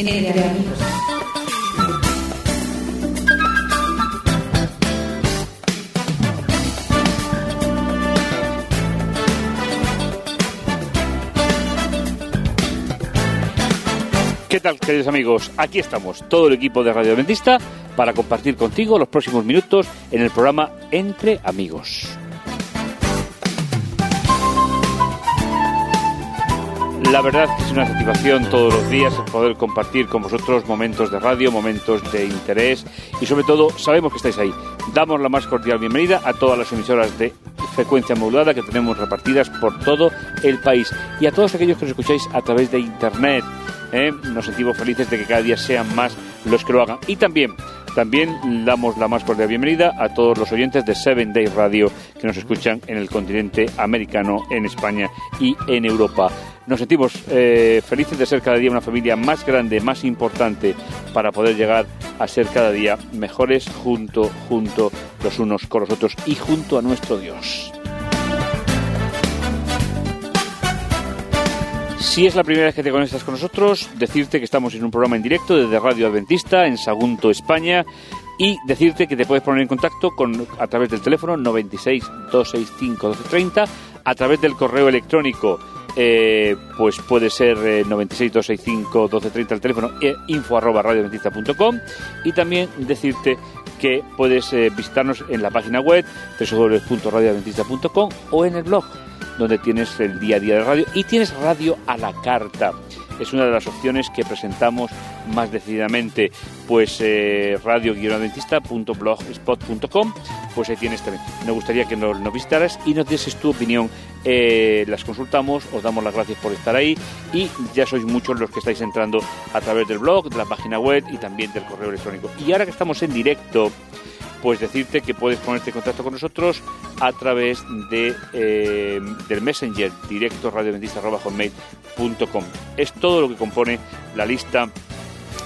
Amigos. ¿Qué tal, queridos amigos? Aquí estamos, todo el equipo de Radio Adventista, para compartir contigo los próximos minutos en el programa Entre Amigos. La verdad que es una satisfacción todos los días poder compartir con vosotros momentos de radio, momentos de interés y sobre todo sabemos que estáis ahí. Damos la más cordial bienvenida a todas las emisoras de frecuencia modulada que tenemos repartidas por todo el país y a todos aquellos que nos escucháis a través de internet. ¿eh? Nos sentimos felices de que cada día sean más los que lo hagan. Y también también damos la más cordial bienvenida a todos los oyentes de Seven Day Radio que nos escuchan en el continente americano, en España y en Europa. Nos sentimos eh, felices de ser cada día una familia más grande, más importante, para poder llegar a ser cada día mejores junto, junto los unos con los otros y junto a nuestro Dios. Si es la primera vez que te conectas con nosotros, decirte que estamos en un programa en directo desde Radio Adventista en Sagunto, España, y decirte que te puedes poner en contacto con, a través del teléfono 96 265 1230, a través del correo electrónico eh, pues puede ser eh, 96 265 1230 el teléfono e info arroba radioadventista.com y también decirte que puedes eh, visitarnos en la página web www.radioadventista.com o en el blog donde tienes el día a día de radio y tienes radio a la carta. Es una de las opciones que presentamos más decididamente, pues eh, radio-adventista.blogspot.com, pues ahí tienes también. Me gustaría que nos, nos visitaras y nos dieses tu opinión. Eh, las consultamos, os damos las gracias por estar ahí y ya sois muchos los que estáis entrando a través del blog, de la página web y también del correo electrónico. Y ahora que estamos en directo, pues decirte que puedes ponerte en contacto con nosotros a través de, eh, del Messenger directo radiodentista.com. Es todo lo que compone la lista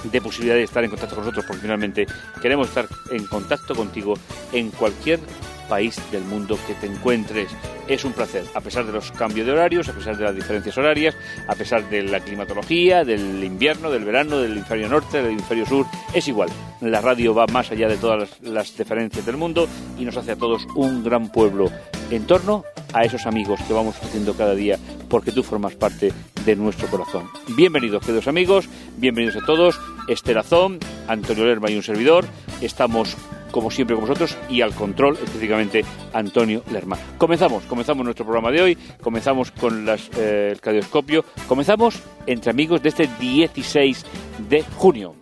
de posibilidades de estar en contacto con nosotros, porque finalmente queremos estar en contacto contigo en cualquier país del mundo que te encuentres. Es un placer, a pesar de los cambios de horarios, a pesar de las diferencias horarias, a pesar de la climatología, del invierno, del verano, del hemisferio norte, del hemisferio sur, es igual. La radio va más allá de todas las, las diferencias del mundo y nos hace a todos un gran pueblo en torno a esos amigos que vamos haciendo cada día porque tú formas parte de nuestro corazón. Bienvenidos, queridos amigos, bienvenidos a todos. Esterazón, Antonio Lerma y un servidor. Estamos como siempre con vosotros y al control específicamente Antonio Lerma. Comenzamos, comenzamos nuestro programa de hoy, comenzamos con eh, el cadioscopio, comenzamos entre amigos de este 16 de junio.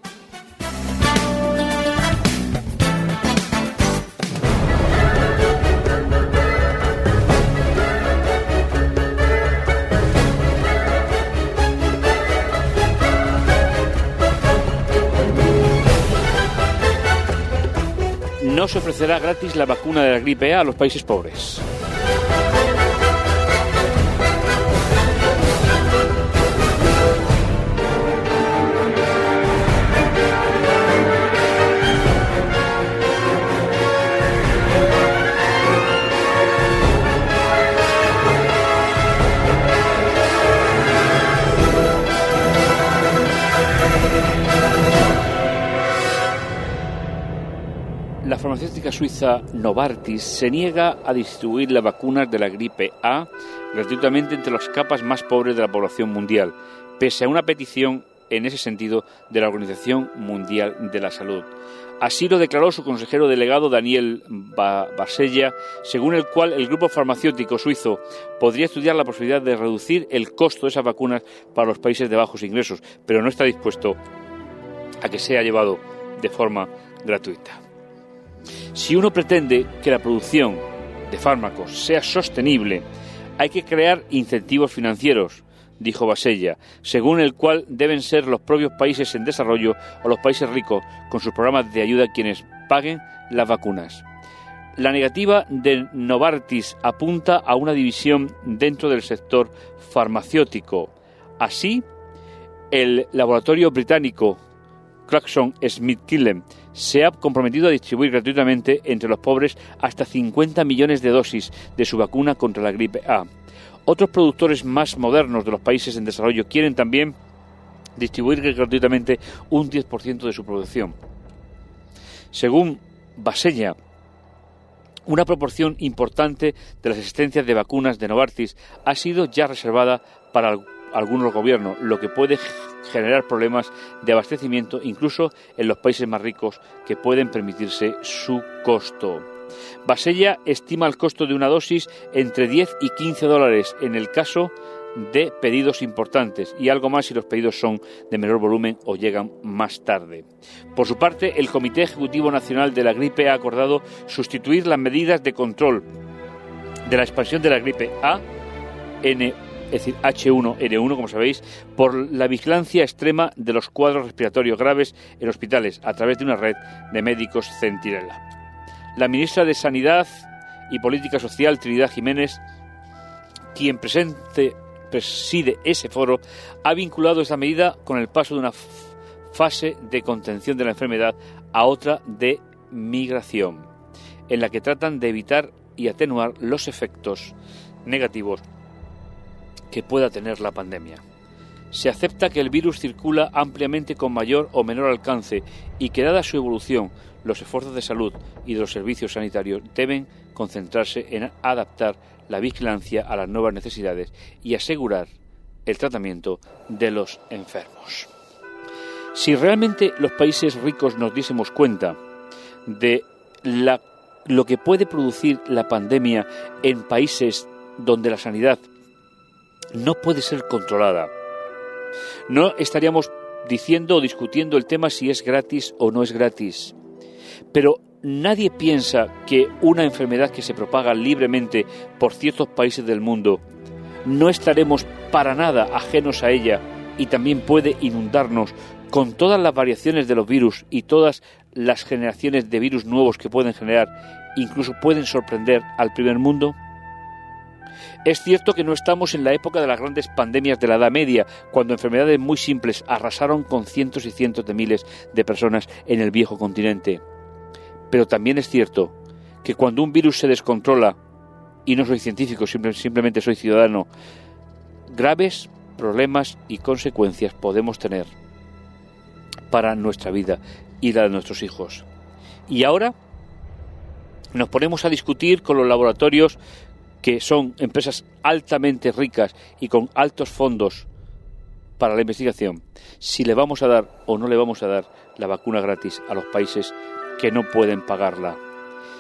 No se ofrecerá gratis la vacuna de la gripe A a los países pobres. Novartis se niega a distribuir las vacunas de la gripe A gratuitamente entre las capas más pobres de la población mundial, pese a una petición en ese sentido de la Organización Mundial de la Salud. Así lo declaró su consejero delegado Daniel Basella, según el cual el grupo farmacéutico suizo podría estudiar la posibilidad de reducir el costo de esas vacunas para los países de bajos ingresos, pero no está dispuesto a que sea llevado de forma gratuita. Si uno pretende que la producción de fármacos sea sostenible, hay que crear incentivos financieros, dijo Basella, según el cual deben ser los propios países en desarrollo o los países ricos con sus programas de ayuda quienes paguen las vacunas. La negativa de Novartis apunta a una división dentro del sector farmacéutico. Así, el laboratorio británico Clarkson Smith Killen se ha comprometido a distribuir gratuitamente entre los pobres hasta 50 millones de dosis de su vacuna contra la gripe A. Otros productores más modernos de los países en desarrollo quieren también distribuir gratuitamente un 10% de su producción. Según Basella, una proporción importante de las existencias de vacunas de Novartis ha sido ya reservada para algunos gobiernos, lo que puede generar problemas de abastecimiento incluso en los países más ricos que pueden permitirse su costo. Basella estima el costo de una dosis entre 10 y 15 dólares en el caso de pedidos importantes y algo más si los pedidos son de menor volumen o llegan más tarde. Por su parte, el Comité Ejecutivo Nacional de la Gripe ha acordado sustituir las medidas de control de la expansión de la gripe A, N, es decir, H1N1, como sabéis, por la vigilancia extrema de los cuadros respiratorios graves en hospitales a través de una red de médicos centinela. La ministra de Sanidad y Política Social, Trinidad Jiménez, quien preside ese foro, ha vinculado esta medida con el paso de una fase de contención de la enfermedad a otra de migración, en la que tratan de evitar y atenuar los efectos negativos que pueda tener la pandemia. Se acepta que el virus circula ampliamente con mayor o menor alcance y que dada su evolución, los esfuerzos de salud y de los servicios sanitarios deben concentrarse en adaptar la vigilancia a las nuevas necesidades y asegurar el tratamiento de los enfermos. Si realmente los países ricos nos diésemos cuenta de lo que puede producir la pandemia en países donde la sanidad no puede ser controlada, no estaríamos diciendo o discutiendo el tema si es gratis o no es gratis. Pero nadie piensa que una enfermedad que se propaga libremente por ciertos países del mundo, no estaremos para nada ajenos a ella y también puede inundarnos con todas las variaciones de los virus y todas las generaciones de virus nuevos que pueden generar, incluso pueden sorprender al primer mundo? Es cierto que no estamos en la época de las grandes pandemias de la Edad Media, cuando enfermedades muy simples arrasaron con cientos y cientos de miles de personas en el viejo continente. Pero también es cierto que cuando un virus se descontrola, y no soy científico, simplemente soy ciudadano, graves problemas y consecuencias podemos tener para nuestra vida y la de nuestros hijos. Y ahora nos ponemos a discutir con los laboratorios que son empresas altamente ricas y con altos fondos para la investigación, si le vamos a dar o no le vamos a dar la vacuna gratis a los países que no pueden pagarla.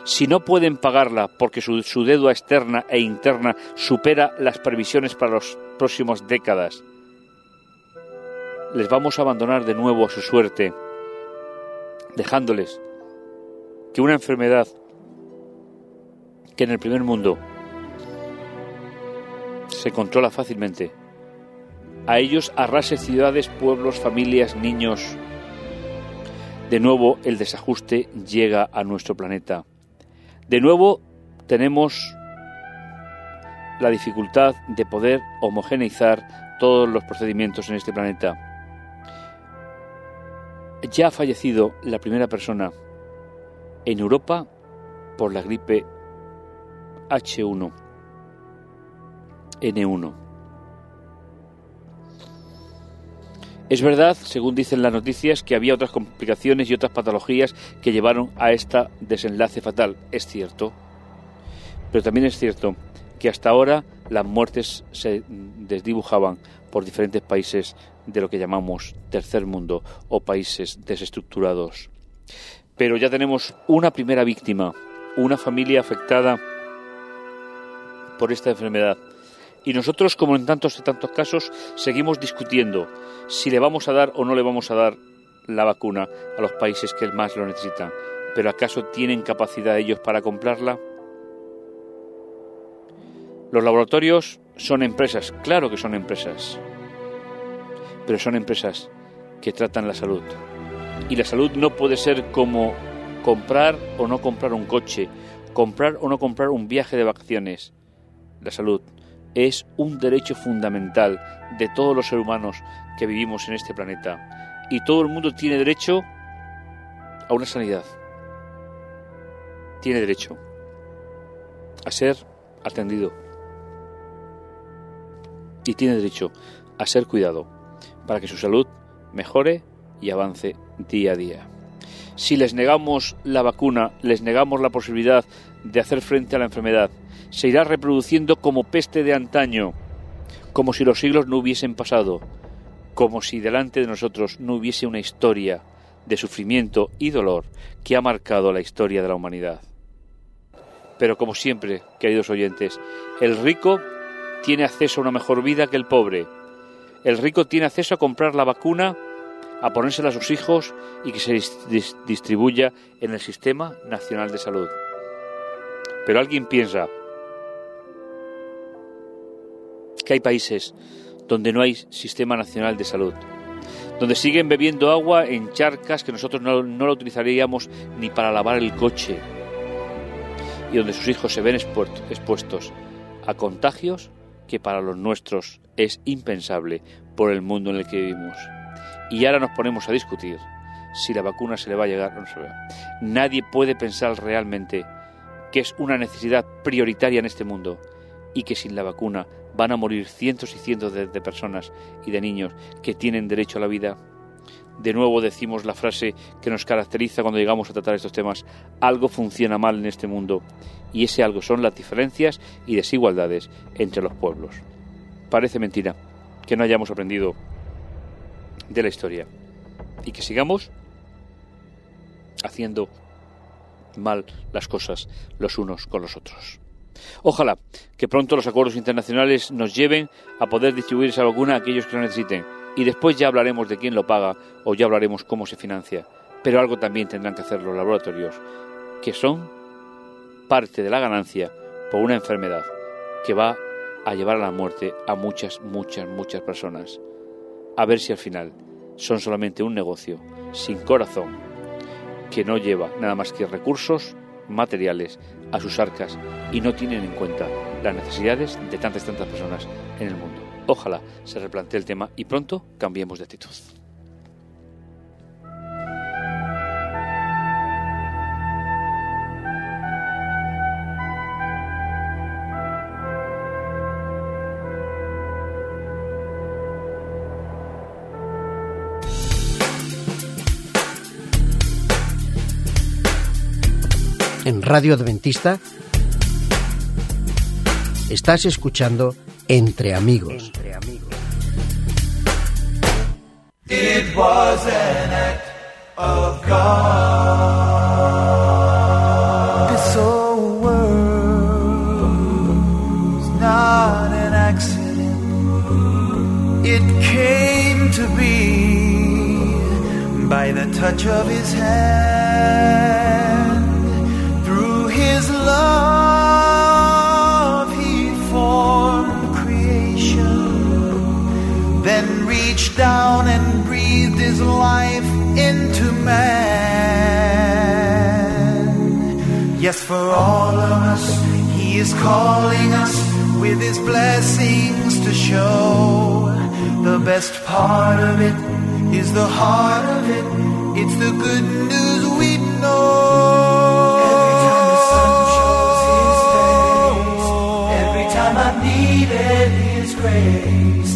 Si no pueden pagarla porque su, deuda externa e interna supera las previsiones para las próximas décadas, les vamos a abandonar de nuevo a su suerte, dejándoles que una enfermedad que en el primer mundo se controla fácilmente, a ellos arrase ciudades, pueblos, familias, niños, de nuevo el desajuste llega a nuestro planeta. De nuevo tenemos la dificultad de poder homogeneizar todos los procedimientos en este planeta. Ya ha fallecido la primera persona en Europa por la gripe H1N1. Es verdad, según dicen las noticias, que había otras complicaciones y otras patologías que llevaron a este desenlace fatal. Es cierto. Pero también es cierto que hasta ahora las muertes se desdibujaban por diferentes países de lo que llamamos tercer mundo o países desestructurados. Pero ya tenemos una primera víctima, una familia afectada por esta enfermedad y nosotros, como en tantos y tantos casos, seguimos discutiendo si le vamos a dar o no le vamos a dar la vacuna a los países que más lo necesitan. ¿Pero acaso tienen capacidad ellos para comprarla? Los laboratorios son empresas, claro que son empresas, pero son empresas que tratan la salud. Y la salud no puede ser como comprar o no comprar un coche, comprar o no comprar un viaje de vacaciones. La salud es un derecho fundamental de todos los seres humanos que vivimos en este planeta. Y todo el mundo tiene derecho a una sanidad. Tiene derecho a ser atendido. Y tiene derecho a ser cuidado para que su salud mejore y avance día a día. Si les negamos la vacuna, les negamos la posibilidad de hacer frente a la enfermedad, se irá reproduciendo como peste de antaño, como si los siglos no hubiesen pasado, como si delante de nosotros no hubiese una historia de sufrimiento y dolor que ha marcado la historia de la humanidad. Pero como siempre, queridos oyentes, el rico tiene acceso a una mejor vida que el pobre. El rico tiene acceso a comprar la vacuna, a ponérsela a sus hijos y que se distribuya en el Sistema Nacional de Salud. Pero alguien piensa que hay países donde no hay Sistema Nacional de Salud, donde siguen bebiendo agua en charcas que nosotros no, no la utilizaríamos ni para lavar el coche, y donde sus hijos se ven expuestos a contagios que para los nuestros es impensable por el mundo en el que vivimos. Y ahora nos ponemos a discutir si la vacuna se le va a llegar o no se va. Nadie puede pensar realmente que es una necesidad prioritaria en este mundo y que sin la vacuna van a morir cientos y cientos de, personas y de niños que tienen derecho a la vida de nuevo decimos la frase que nos caracteriza cuando llegamos a tratar estos temas, algo funciona mal en este mundo, y ese algo son las diferencias y desigualdades entre los pueblos. Parece mentira que no hayamos aprendido de la historia y que sigamos haciendo mal las cosas los unos con los otros. Ojalá que pronto los acuerdos internacionales nos lleven a poder distribuir esa vacuna a aquellos que lo necesiten y después ya hablaremos de quién lo paga o ya hablaremos cómo se financia. Pero algo también tendrán que hacer los laboratorios, que son parte de la ganancia por una enfermedad que va a llevar a la muerte a muchas, muchas, muchas personas. A ver si al final son solamente un negocio sin corazón que no lleva nada más que recursos materiales a sus arcas y no tienen en cuenta las necesidades de tantas tantas personas en el mundo. Ojalá se replantee el tema y pronto cambiemos de actitud. Radio Adventista estás escuchando Entre Amigos. Entre amigos. It was an act of God. This whole world is not an accident. It came to be by the touch of his hand. Calling us with his blessings to show. The best part of it is the heart of it. It's the good news we know. Every time the sun shows his face, every time I needed his grace,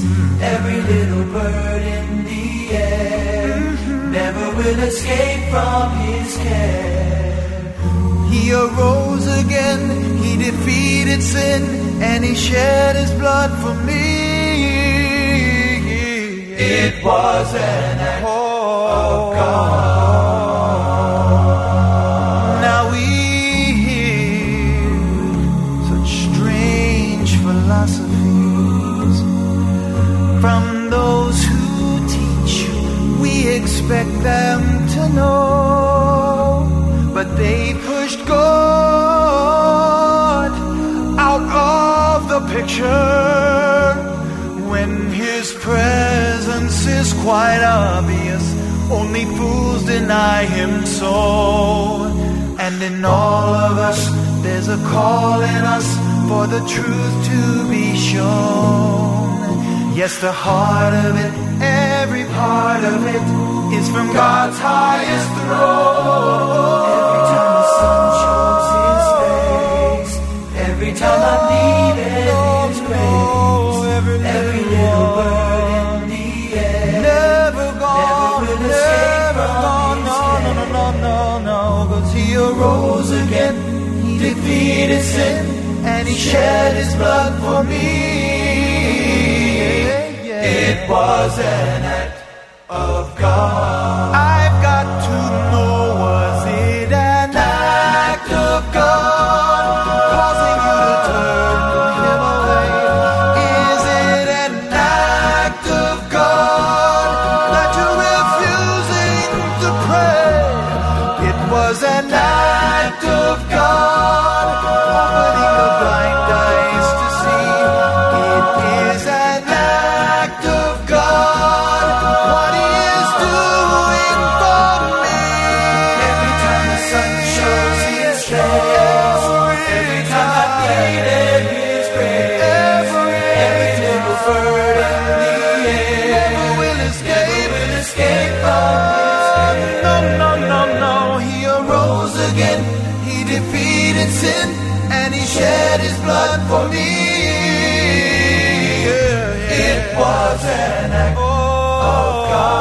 every little bird in the air never will escape from his care. He arose again, he defeated sin, and he shed his blood for me. It was an act of God. Him so. And in all of us, there's a call in us for the truth to be shown. Yes, the heart of it, every part of it, is from God's highest throne. Every time the sun shows his face, every time I needed his he arose again, he defeated sin, and he shed his blood for me. It was an God.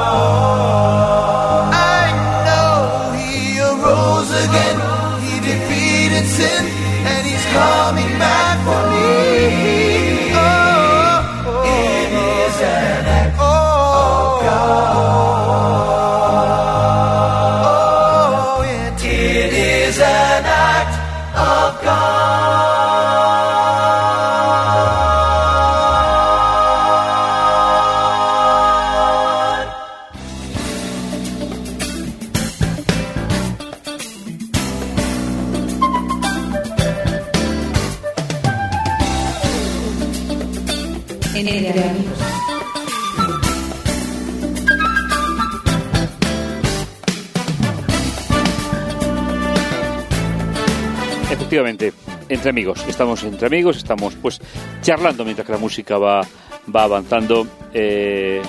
Amigos, estamos entre amigos, estamos pues charlando mientras que la música va, va avanzando. eh,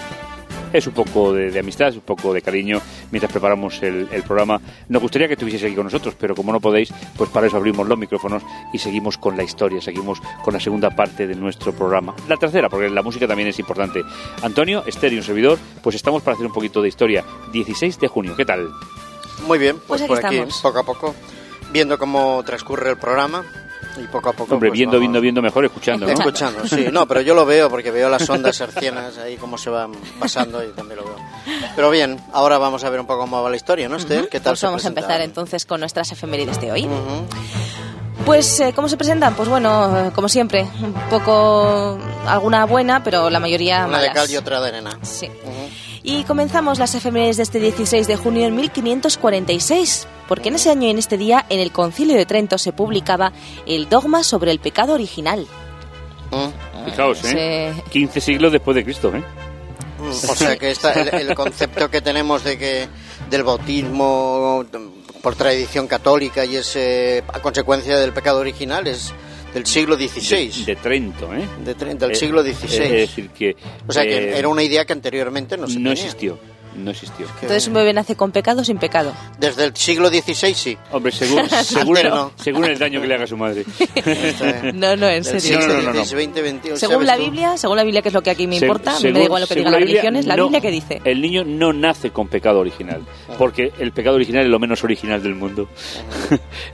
es un poco de, de amistad, es un poco de cariño mientras preparamos el, el programa. Nos gustaría que estuvieseis aquí con nosotros, pero como no podéis, pues para eso abrimos los micrófonos y seguimos con la historia, seguimos con la segunda parte de nuestro programa. La tercera, porque la música también es importante. Antonio, Esther y un servidor, pues estamos para hacer un poquito de historia. 16 de junio, ¿qué tal? Muy bien, Pues pues, aquí por aquí, estamos. poco a poco, viendo cómo transcurre el programa y poco a poco. Hombre, pues, viendo, vamos viendo, viendo mejor, escuchando, ¿no? Escuchando, sí. No, pero yo lo veo porque veo las ondas hercianas ahí cómo se van pasando y también lo veo. Pero bien, ahora vamos a ver un poco cómo va la historia, ¿no, Esther? ¿Qué tal Pues se vamos a empezar entonces con nuestras efemérides de hoy. Ujú. Pues, eh, ¿cómo se presentan? Pues bueno, como siempre, un poco alguna buena, pero la mayoría Una de malas. cal y otra de arena. Sí. Ujú. Y comenzamos las efemérides de este 16 de junio en 1546, porque en ese año y en este día, en el Concilio de Trento se publicaba el dogma sobre el pecado original. Mm. Fijaos, ¿eh? Ese- 15 siglos después de Cristo, ¿eh? O sea que esta- el, el concepto que tenemos de que del bautismo por tradición católica y es eh, a consecuencia del pecado original es del siglo XVI. De, de Trento, ¿eh? De tre- del Eh, siglo XVI. Es decir, que... o sea que eh, era una idea que anteriormente no se no tenía. existió, no existió. Que Entonces un bebé nace con pecado o sin pecado. Desde el siglo XVI sí. Hombre, según, según, el, no. según el daño que le haga a su madre. No, no, en serio. No, siglo no, no, no. XVI, 20, 21, Según ¿sabes la tú? Biblia, según la Biblia, que es lo que aquí me Se- importa, me da igual lo que digan las religiones, la no, Biblia que dice. El niño no nace con pecado original, porque el pecado original es lo menos original del mundo.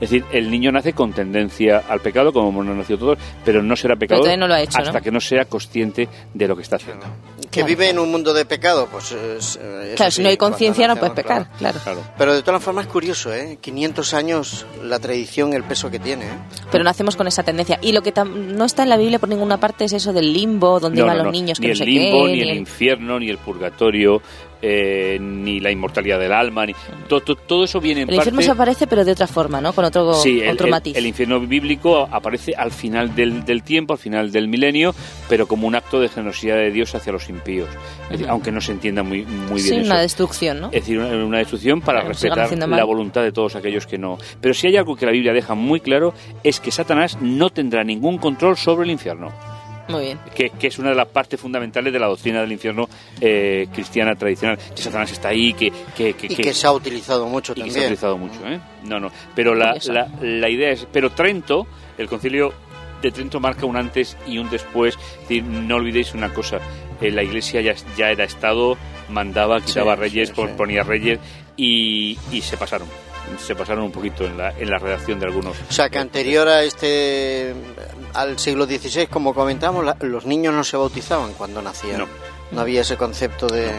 es decir, el niño nace con tendencia al pecado, como hemos nacido todos, pero no será pecador todavía no lo ha hecho, hasta ¿no? que no sea consciente de lo que está haciendo. Que Claro. vive en un mundo de pecado, pues es, eh, Claro, sí, si no hay conciencia no puedes pecar, claro. Pero de todas formas es curioso, ¿eh? 500 años la tradición, el peso que tiene, ¿eh? Pero nacemos con esa tendencia. Y lo que tam- no está en la Biblia por ninguna parte es eso del limbo, donde No, iban no, los no. niños que ni no el sé limbo, qué, ni el infierno, ni el purgatorio, eh, ni la inmortalidad del alma, ni to- to- todo eso viene en El infierno se aparece, pero de otra forma, ¿no? Con otro, Sí, el, otro el- matiz. el infierno bíblico aparece al final del, del tiempo, al final del milenio, pero como un acto de generosidad de Dios hacia los impíos. Decir, aunque no se entienda muy, muy sí, bien eso. una destrucción, ¿no? Es decir, una, una destrucción para respetar la voluntad de todos aquellos que no. Pero si hay algo que la Biblia deja muy claro, es que Satanás no tendrá ningún control sobre el infierno. Muy bien. Que, que es una de las partes fundamentales de la doctrina del infierno eh, cristiana tradicional. Que Satanás está ahí, que, que, que- Y que- que se ha utilizado mucho y que se ha también. utilizado mucho, ¿eh? No, no. Pero la, la, la idea es. Pero Trento, el concilio de Trento marca un antes y un después. Es decir, no olvidéis una cosa: eh, la iglesia ya, ya era Estado, mandaba, quitaba Sí, reyes, sí, pon- sí. ponía reyes y, y se pasaron. Se pasaron un poquito en la, en la redacción de algunos. O sea, que anterior a este, al siglo XVI, como comentamos, la- los niños no se bautizaban cuando nacían. No. No había ese concepto de...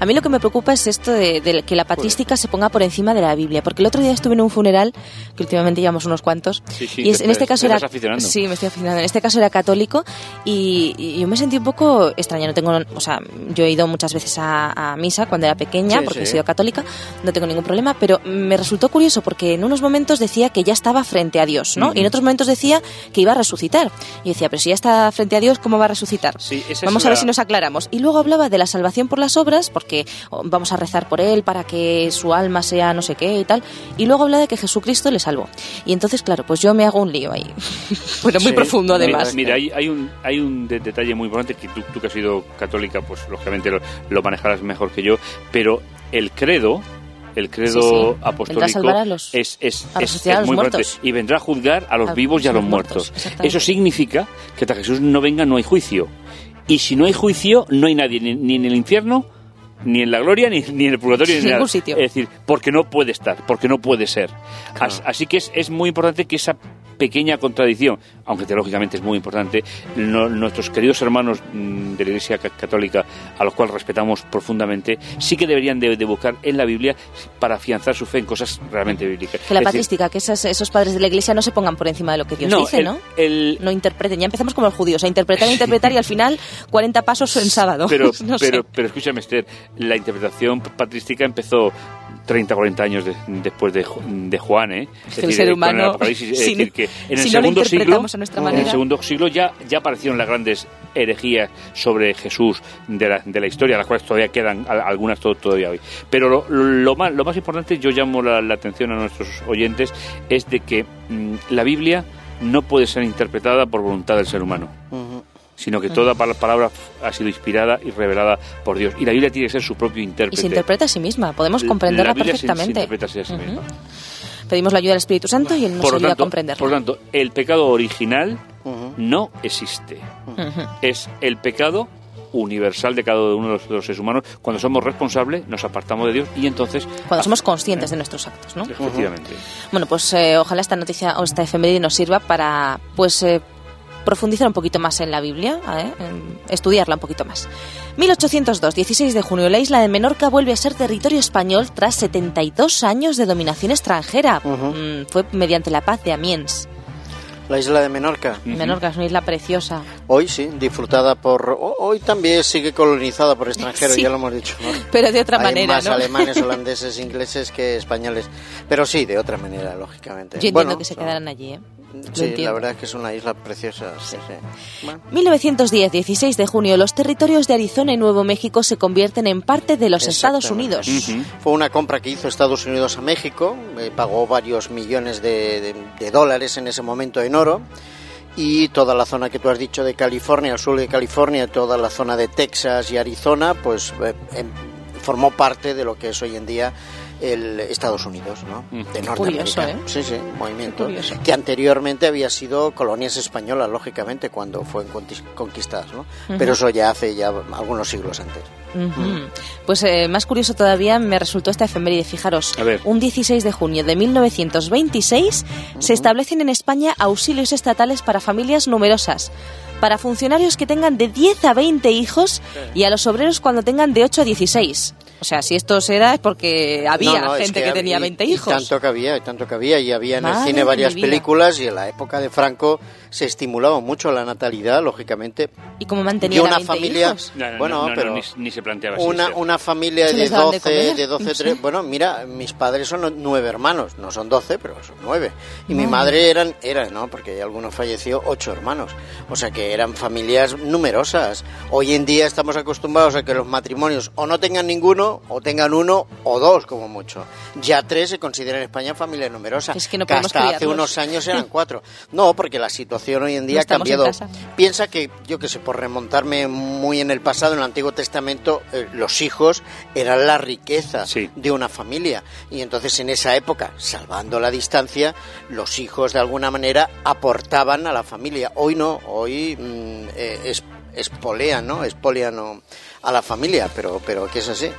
A mí lo que me preocupa es esto de, de que la patrística se ponga por encima de la Biblia, porque el otro día estuve en un funeral, que últimamente llevamos unos cuantos, Sí, sí, y es- te- en este te caso era... Sí, me estoy aficionando. En este caso era católico y, y yo me sentí un poco extraña. No tengo, o sea, yo he ido muchas veces a, a misa cuando era pequeña, Sí, porque sí. he sido católica, no tengo ningún problema, pero me resultó curioso porque en unos momentos decía que ya estaba frente a Dios, ¿no? Y en otros momentos decía que iba a resucitar. Y decía, pero si ya está frente a Dios, ¿cómo va a resucitar? Sí, esa es Vamos a ver la- si nos aclaramos. Y luego hablaba de la salvación por las obras, porque oh, vamos a rezar por él para que su alma sea no sé qué y tal. Y luego habla de que Jesucristo le salvó. Y entonces, claro, pues yo me hago un lío ahí. bueno, muy Sí, profundo además. Mira, hay, hay un, hay un de- detalle muy importante que tú, tú que has sido católica, pues lógicamente lo, lo manejarás mejor que yo, pero el credo, el credo Sí, sí. Vendrá a apostólico a los- es, es, a es- es muy importante y vendrá a juzgar a los vivos y a los muertos, muertos. Eso significa que hasta Jesús no venga no hay juicio. Y si no hay juicio, no hay nadie ni, en el infierno, ni en la gloria, ni, ni en el purgatorio, ni en Ningún sitio. Es decir, porque no puede estar, porque no puede ser. As- Así que es, es muy importante que esa pequeña contradicción, aunque teológicamente es muy importante, no- nuestros queridos hermanos mm, de la Iglesia ca- Católica, a los cuales respetamos profundamente, sí que deberían de, de buscar en la Biblia para afianzar su fe en cosas realmente bíblicas. Que la Es decir, patrística, que esas- esos padres de la iglesia no se pongan por encima de lo que Dios dice, el- ¿no? el- No interpreten. Ya empezamos como los judíos, a interpretar, a interpretar y al final 40 pasos en sábado. Pero, No pero, pero escúchame, Esther, la interpretación patrística empezó 30 40 años de- después de, de Juan, ¿eh? Es el decir, ser con humano, es decir, que en el no segundo siglo, en el segundo siglo ya, ya aparecieron las grandes herejías sobre Jesús de la, de la historia, las cuales todavía quedan algunas to- todavía hoy. Pero lo, lo más, lo más importante, yo llamo la, la atención a nuestros oyentes, es de que mm, la Biblia no puede ser interpretada por voluntad del ser humano. Sino que toda pal- palabra ha sido inspirada y revelada por Dios. Y la Biblia tiene que ser su propio Y intérprete. se interpreta a sí misma, podemos La- comprenderla la Biblia se- se perfectamente. interpreta así a sí misma. Pedimos la ayuda del Espíritu Santo y Él nos Por lo, ayuda a tanto, comprenderla. por lo tanto, el pecado original no existe. Es el pecado universal de cada uno de los, de los seres humanos. Cuando somos responsables, nos apartamos de Dios y entonces... Cuando somos conscientes de nuestros actos, ¿no? Efectivamente. Bueno, pues eh, ojalá esta noticia o esta efeméride nos sirva para, pues, eh, profundizar un poquito más en la Biblia, ¿eh? En estudiarla un poquito más. 1802, 16 de junio, la isla de Menorca vuelve a ser territorio español tras 72 años de dominación extranjera. Mm, fue mediante la paz de Amiens. La isla de Menorca. Menorca es una isla preciosa. Hoy sí, disfrutada por... ho- Hoy también sigue colonizada por extranjeros, Sí. ya lo hemos dicho. ¿no? Pero de otra Hay manera, más ¿no? alemanes, holandeses, ingleses que españoles. Pero sí, de otra manera, lógicamente. Yo entiendo Bueno, que se son- quedaran allí, ¿eh? Sí, la entiendo. verdad es que es una isla preciosa. Sí, sí. Bueno, 1910, 16 de junio, los territorios de Arizona y Nuevo México se convierten en parte de los Estados. Unidos. Fue una compra que hizo Estados Unidos a México, eh, pagó varios millones de, de- de dólares en ese momento en oro y toda la zona que tú has dicho de California, al sur de California, toda la zona de Texas y Arizona, pues eh, em, formó parte de lo que es hoy en día el Estados Unidos, ¿no? Mm. De Curioso, Norteamérica. ¿eh? Sí, sí, movimiento. Curioso. Que anteriormente había sido colonias españolas, lógicamente, cuando fueron conquis- conquistadas, ¿no? Pero eso ya hace ya algunos siglos antes. Ujú. Pues eh, más curioso todavía me resultó esta efeméride. Fijaros, A ver. un 16 de junio de 1926 se establecen en España auxilios estatales para familias numerosas, para funcionarios que tengan de 10 a 20 hijos y a los obreros cuando tengan de 8 a 16. O sea, si esto se da es porque había No, no, es gente que, hab- tenía y- 20 y hijos. tanto que había, y tanto que había, y había en el Madre cine de varias películas y en la época de Franco se estimulaba mucho la natalidad, lógicamente. ¿Y cómo Y mantenían a una 20 familia, hijos? No, no, bueno, no, no, pero ni, ni se planteaba así. una, Esther. una familia ¿Se de les daban de 12, comer? de 12, No sé. 3, bueno, mira, mis padres son nueve hermanos, no son 12, pero son nueve. Y mi Madre. eran, eran, ¿no? Porque algunos falleció, ocho hermanos. O sea que eran familias numerosas. Hoy en día estamos acostumbrados a que los matrimonios o no tengan ninguno, o tengan uno o dos como mucho. Ya tres se considera en España familia numerosa. Es que no que hasta hace criarlos. unos años eran cuatro. No, porque la situación hoy en día No ha cambiado. Piensa que, yo que sé, por remontarme muy en el pasado, en el Antiguo Testamento, eh, los hijos eran la riqueza Sí. de una familia. Y entonces en esa época, salvando la distancia, los hijos de alguna manera aportaban a la familia. Hoy no, hoy mm, eh, es, espolean, ¿no? A la familia, pero, pero que es así.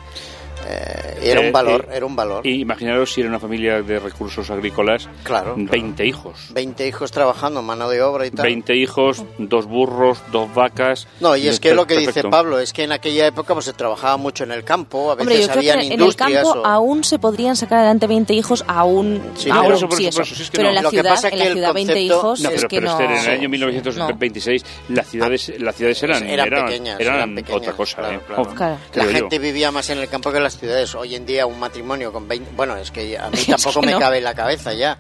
Eh, era Eh, un valor, eh, era un valor. Y imaginaros si era una familia de recursos agrícolas, Claro, claro. 20 hijos. 20 hijos trabajando, mano de obra y tal. 20 hijos, dos burros, dos vacas. No, y es que lo que dice Perfecto. Pablo, es que en aquella época pues se trabajaba mucho en el campo, a Hombre, veces yo creo habían que en el industrias campo o- aún se podrían sacar adelante 20 hijos, aún, Sí, aún, por eso, por sí, eso, por eso. eso, es que pero no. en la Lo que ciudad, pasa en que la ciudad 20 concepto- hijos No, es pero, que pero no... Esther, en el año no. 1926 las ciudades, las ciudades eran, Eran pequeñas, eran pequeñas, otra cosa. claro, ¿eh? claro. Claro. La gente vivía más en el campo que en las ciudades. Hoy en día un matrimonio con 20... Bueno, es que a mí Es tampoco me no. cabe en la cabeza ya.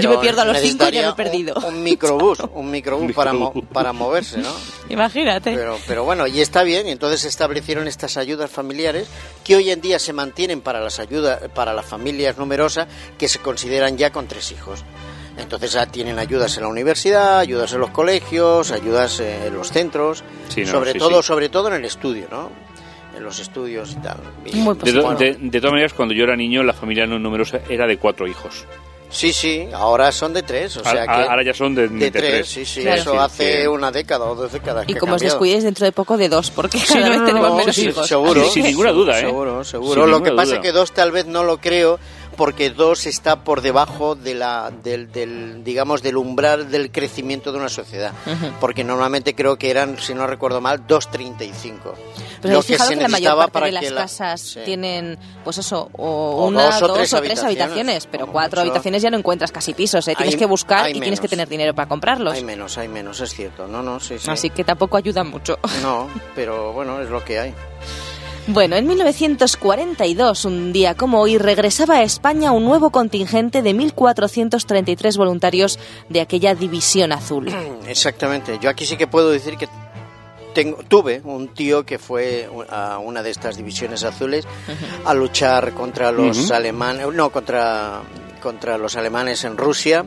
Yo me pierdo a los cinco y ya me he perdido. Un, un microbús, un microbús para, mo- para moverse, ¿no? Imagínate. Pero, pero bueno, y está bien, y entonces se establecieron estas ayudas familiares que hoy en día se mantienen para las ayudas, para las familias numerosas que se consideran ya con tres hijos. Entonces ya tienen ayudas en la universidad, ayudas en los colegios, ayudas en los centros, Sí, no, sobre sí, todo, sí. sobre todo en el estudio, ¿no? En los estudios y tal. Y, Muy De, positivo. to- de- de todas maneras, cuando yo era niño, la familia no numerosa era de cuatro hijos. Sí, sí, ahora son de tres, o sea A- que ahora ya son de, de, tres, tres. sí, sí, Claro. eso hace una década o dos décadas. Y que como os descuidéis dentro de poco de dos, porque Sí, cada no, vez no, tenemos no, menos sí, hijos. Seguro. Sin ninguna duda, ¿eh? Seguro, seguro. Sin Lo que pasa duda. es que dos tal vez no lo creo porque dos está por debajo de la, del, del, digamos, del umbral del crecimiento de una sociedad. Porque normalmente creo que eran, si no recuerdo mal, 2,35. Pero Lo he fijado que, la mayor parte para de las que la- casas sí. tienen, pues eso, o, O una, dos o dos, tres o tres habitaciones, habitaciones, pero cuatro mucho. habitaciones ya no encuentras casi pisos, ¿eh? Tienes Hay- que buscar y tienes que tener dinero para comprarlos. Hay menos, hay menos, es cierto. No, no, sí, sí. Así que tampoco ayuda mucho. No, pero bueno, es lo que hay. Bueno, en 1942, un día como hoy, regresaba a España un nuevo contingente de 1.433 voluntarios de aquella División Azul. Exactamente. Yo aquí sí que puedo decir que tengo, tuve un tío que fue a una de estas divisiones azules a luchar contra los alemanes, no, contra, contra los alemanes en Rusia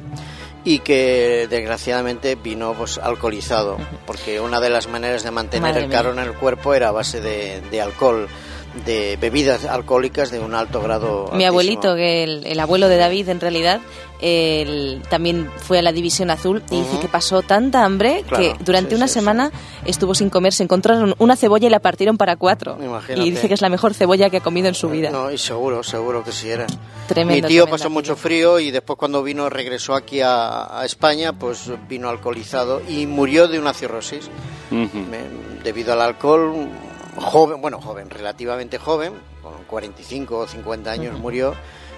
y que desgraciadamente vino pues alcoholizado, porque una de las maneras de mantener Madre el caro en el cuerpo era a base de, de alcohol, de bebidas alcohólicas de un alto grado. Mi altísimo. abuelito, que el, el abuelo de David en realidad, él también fue a la División Azul y dice que pasó tanta hambre Claro, que durante sí, una sí, sí. semana estuvo sin comer. Se encontraron una cebolla y la partieron para cuatro. Imagínate. Y dice que es la mejor cebolla que ha comido en su vida. No, y seguro, seguro que sí era. Tremendo, Mi tío tremendo pasó mucho frío y después cuando vino, regresó aquí a, a España, pues vino alcoholizado y murió de una cirrosis. Me- debido al alcohol. Joven, bueno, joven, relativamente joven, con 45 o 50 años murió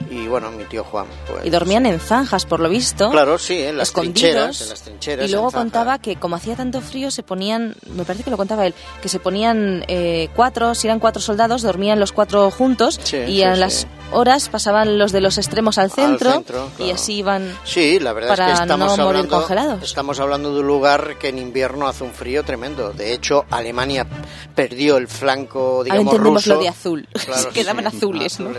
y bueno, mi tío Juan. Pues, Y dormían en zanjas, por lo visto. Claro, sí, en las trincheras, en las trincheras. y luego contaba que como hacía tanto frío se ponían, me parece que lo contaba él, que se ponían eh, cuatro, si eran cuatro soldados, dormían los cuatro juntos Sí, y sí, a sí. las horas pasaban los de los extremos al centro, centro, y así iban... Sí, la verdad para es que estamos no morir hablando, congelados. estamos hablando de un lugar que en invierno hace un frío tremendo. De hecho, Alemania perdió el flanco, Ahora digamos, entendemos ruso. lo de azul. Claro, quedaban sí, azules, ¿no?